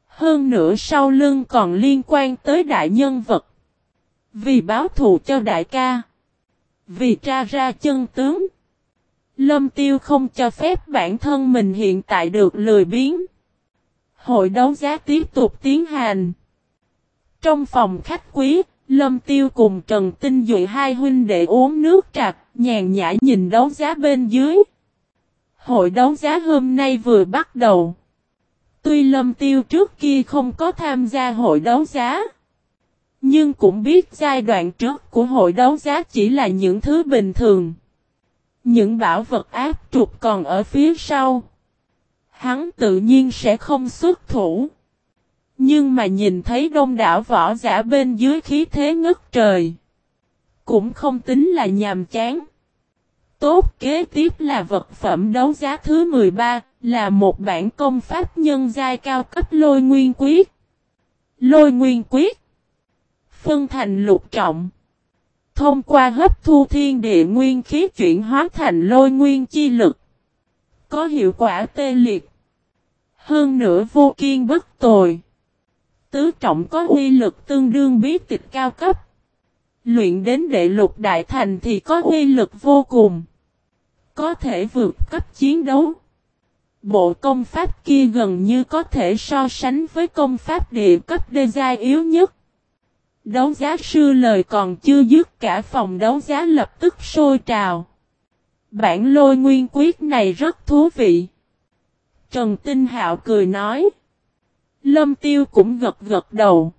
Hơn nữa sau lưng còn liên quan tới đại nhân vật. Vì báo thù cho đại ca. Vì tra ra chân tướng. Lâm Tiêu không cho phép bản thân mình hiện tại được lười biếng. Hội đấu giá tiếp tục tiến hành. Trong phòng khách quý, Lâm Tiêu cùng Trần Tinh Duệ hai huynh đệ uống nước trà, nhàn nhã nhìn đấu giá bên dưới. Hội đấu giá hôm nay vừa bắt đầu. Tuy Lâm Tiêu trước kia không có tham gia hội đấu giá. Nhưng cũng biết giai đoạn trước của hội đấu giá chỉ là những thứ bình thường. Những bảo vật áp trục còn ở phía sau. Hắn tự nhiên sẽ không xuất thủ. Nhưng mà nhìn thấy đông đảo võ giả bên dưới khí thế ngất trời. Cũng không tính là nhàm chán. Tốt kế tiếp là vật phẩm đấu giá thứ 13, là một bản công pháp nhân giai cao cấp lôi nguyên quyết. Lôi nguyên quyết. Phân thành lục trọng. Thông qua hấp thu thiên địa nguyên khí chuyển hóa thành lôi nguyên chi lực. Có hiệu quả tê liệt. Hơn nữa vô kiên bất tồi. Tứ trọng có uy lực tương đương bí tịch cao cấp. Luyện đến đệ lục đại thành thì có uy lực vô cùng. Có thể vượt cấp chiến đấu. Bộ công pháp kia gần như có thể so sánh với công pháp địa cấp đê giai yếu nhất. Đấu giá sư lời còn chưa dứt, cả phòng đấu giá lập tức sôi trào. Bản lôi nguyên quyết này rất thú vị. Trần Tinh Hạo cười nói. Lâm Tiêu cũng gật gật đầu.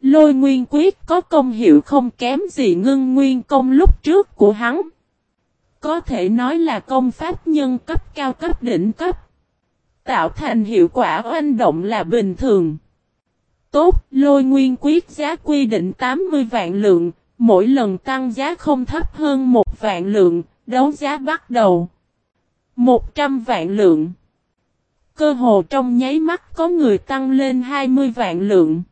Lôi nguyên quyết có công hiệu không kém gì ngưng nguyên công lúc trước của hắn. Có thể nói là công pháp nhân cấp cao cấp đỉnh cấp. Tạo thành hiệu quả oanh động là bình thường. Tốt, lôi nguyên quyết giá quy định 80 vạn lượng, mỗi lần tăng giá không thấp hơn một vạn lượng, đấu giá bắt đầu. 100 vạn lượng. Cơ hồ trong nháy mắt có người tăng lên 20 vạn lượng.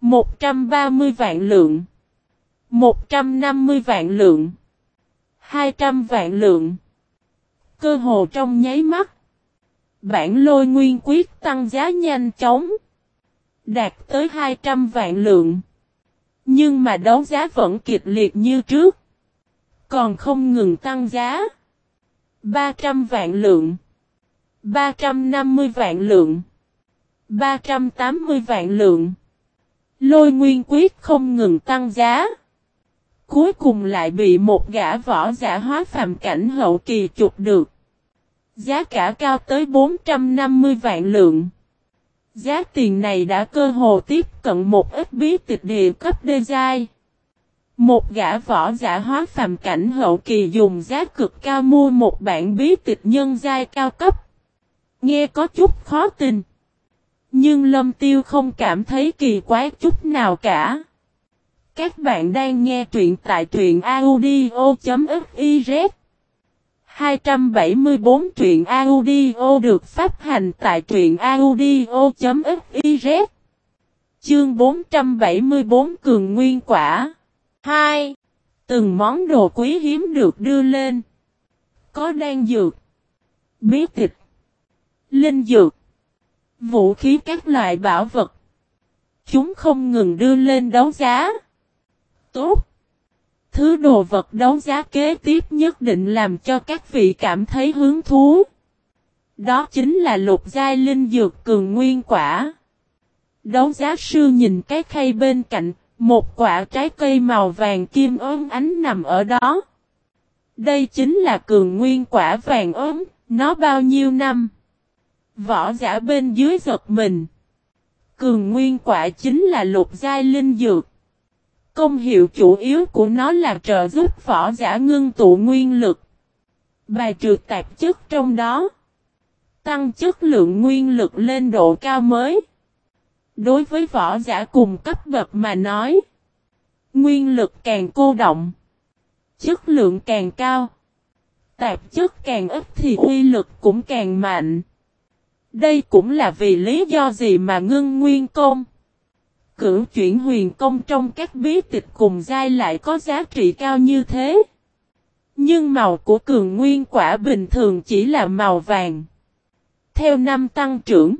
130 vạn lượng. 150 vạn lượng. 200 vạn lượng. Cơ hồ trong nháy mắt. Bản lôi nguyên quyết tăng giá nhanh chóng. Đạt tới 200 vạn lượng. Nhưng mà đấu giá vẫn kịch liệt như trước. Còn không ngừng tăng giá. 300 vạn lượng. 350 vạn lượng. 380 vạn lượng. Lôi nguyên quyết không ngừng tăng giá. Cuối cùng lại bị một gã võ giả hóa phàm cảnh hậu kỳ chụp được. Giá cả cao tới 450 vạn lượng. Giá tiền này đã cơ hồ tiếp cận một ít bí tịch địa cấp đê giai. Một gã võ giả hóa phàm cảnh hậu kỳ dùng giá cực cao mua một bản bí tịch nhân giai cao cấp. Nghe có chút khó tin. Nhưng Lâm Tiêu không cảm thấy kỳ quái chút nào cả. Các bạn đang nghe truyện tại truyện audio.fiz 274 truyện audio được phát hành tại truyện audio.fiz Chương 474 Cường Nguyên Quả 2. Từng món đồ quý hiếm được đưa lên. Có đan dược, bí tịch, linh dược, vũ khí các loại bảo vật. Chúng không ngừng đưa lên đấu giá. Tốt! Thứ đồ vật đấu giá kế tiếp nhất định làm cho các vị cảm thấy hứng thú. Đó chính là lục giai linh dược cường nguyên quả. Đấu giá sư nhìn cái khay bên cạnh, một quả trái cây màu vàng kim ốm ánh nằm ở đó. Đây chính là cường nguyên quả vàng ốm, nó bao nhiêu năm? Võ giả bên dưới giật mình. Cường nguyên quả chính là lục giai linh dược. Công hiệu chủ yếu của nó là trợ giúp võ giả ngưng tụ nguyên lực. Bài trừ tạp chất trong đó. Tăng chất lượng nguyên lực lên độ cao mới. Đối với võ giả cùng cấp bậc mà nói. Nguyên lực càng cô động. Chất lượng càng cao. Tạp chất càng ít thì uy lực cũng càng mạnh. Đây cũng là vì lý do gì mà ngưng nguyên công. Cửu chuyển huyền công trong các bí tịch cùng giai lại có giá trị cao như thế. Nhưng màu của cường nguyên quả bình thường chỉ là màu vàng. Theo năm tăng trưởng,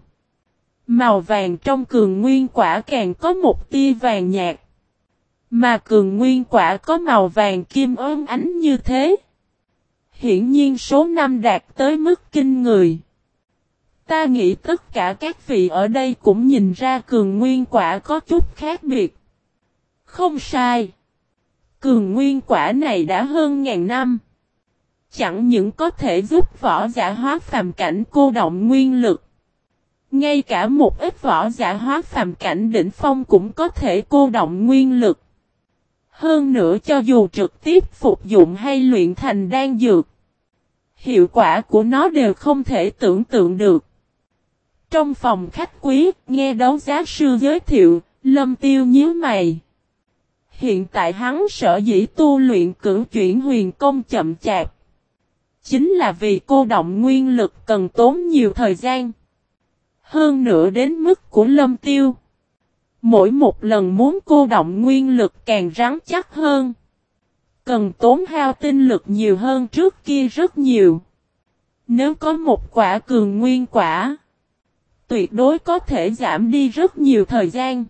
màu vàng trong cường nguyên quả càng có một tia vàng nhạt. Mà cường nguyên quả có màu vàng kim ơn ánh như thế. Hiển nhiên số năm đạt tới mức kinh người. Ta nghĩ tất cả các vị ở đây cũng nhìn ra cường nguyên quả có chút khác biệt. Không sai. Cường nguyên quả này đã hơn ngàn năm. Chẳng những có thể giúp võ giả hóa phàm cảnh cô động nguyên lực. Ngay cả một ít võ giả hóa phàm cảnh đỉnh phong cũng có thể cô động nguyên lực. Hơn nữa cho dù trực tiếp phục dụng hay luyện thành đan dược. Hiệu quả của nó đều không thể tưởng tượng được. Trong phòng khách quý, nghe đấu giá sư giới thiệu, lâm tiêu nhíu mày. Hiện tại hắn sở dĩ tu luyện cử chuyển huyền công chậm chạp. Chính là vì cô động nguyên lực cần tốn nhiều thời gian. Hơn nữa đến mức của lâm tiêu. Mỗi một lần muốn cô động nguyên lực càng rắn chắc hơn. Cần tốn hao tinh lực nhiều hơn trước kia rất nhiều. Nếu có một quả cường nguyên quả, tuyệt đối có thể giảm đi rất nhiều thời gian.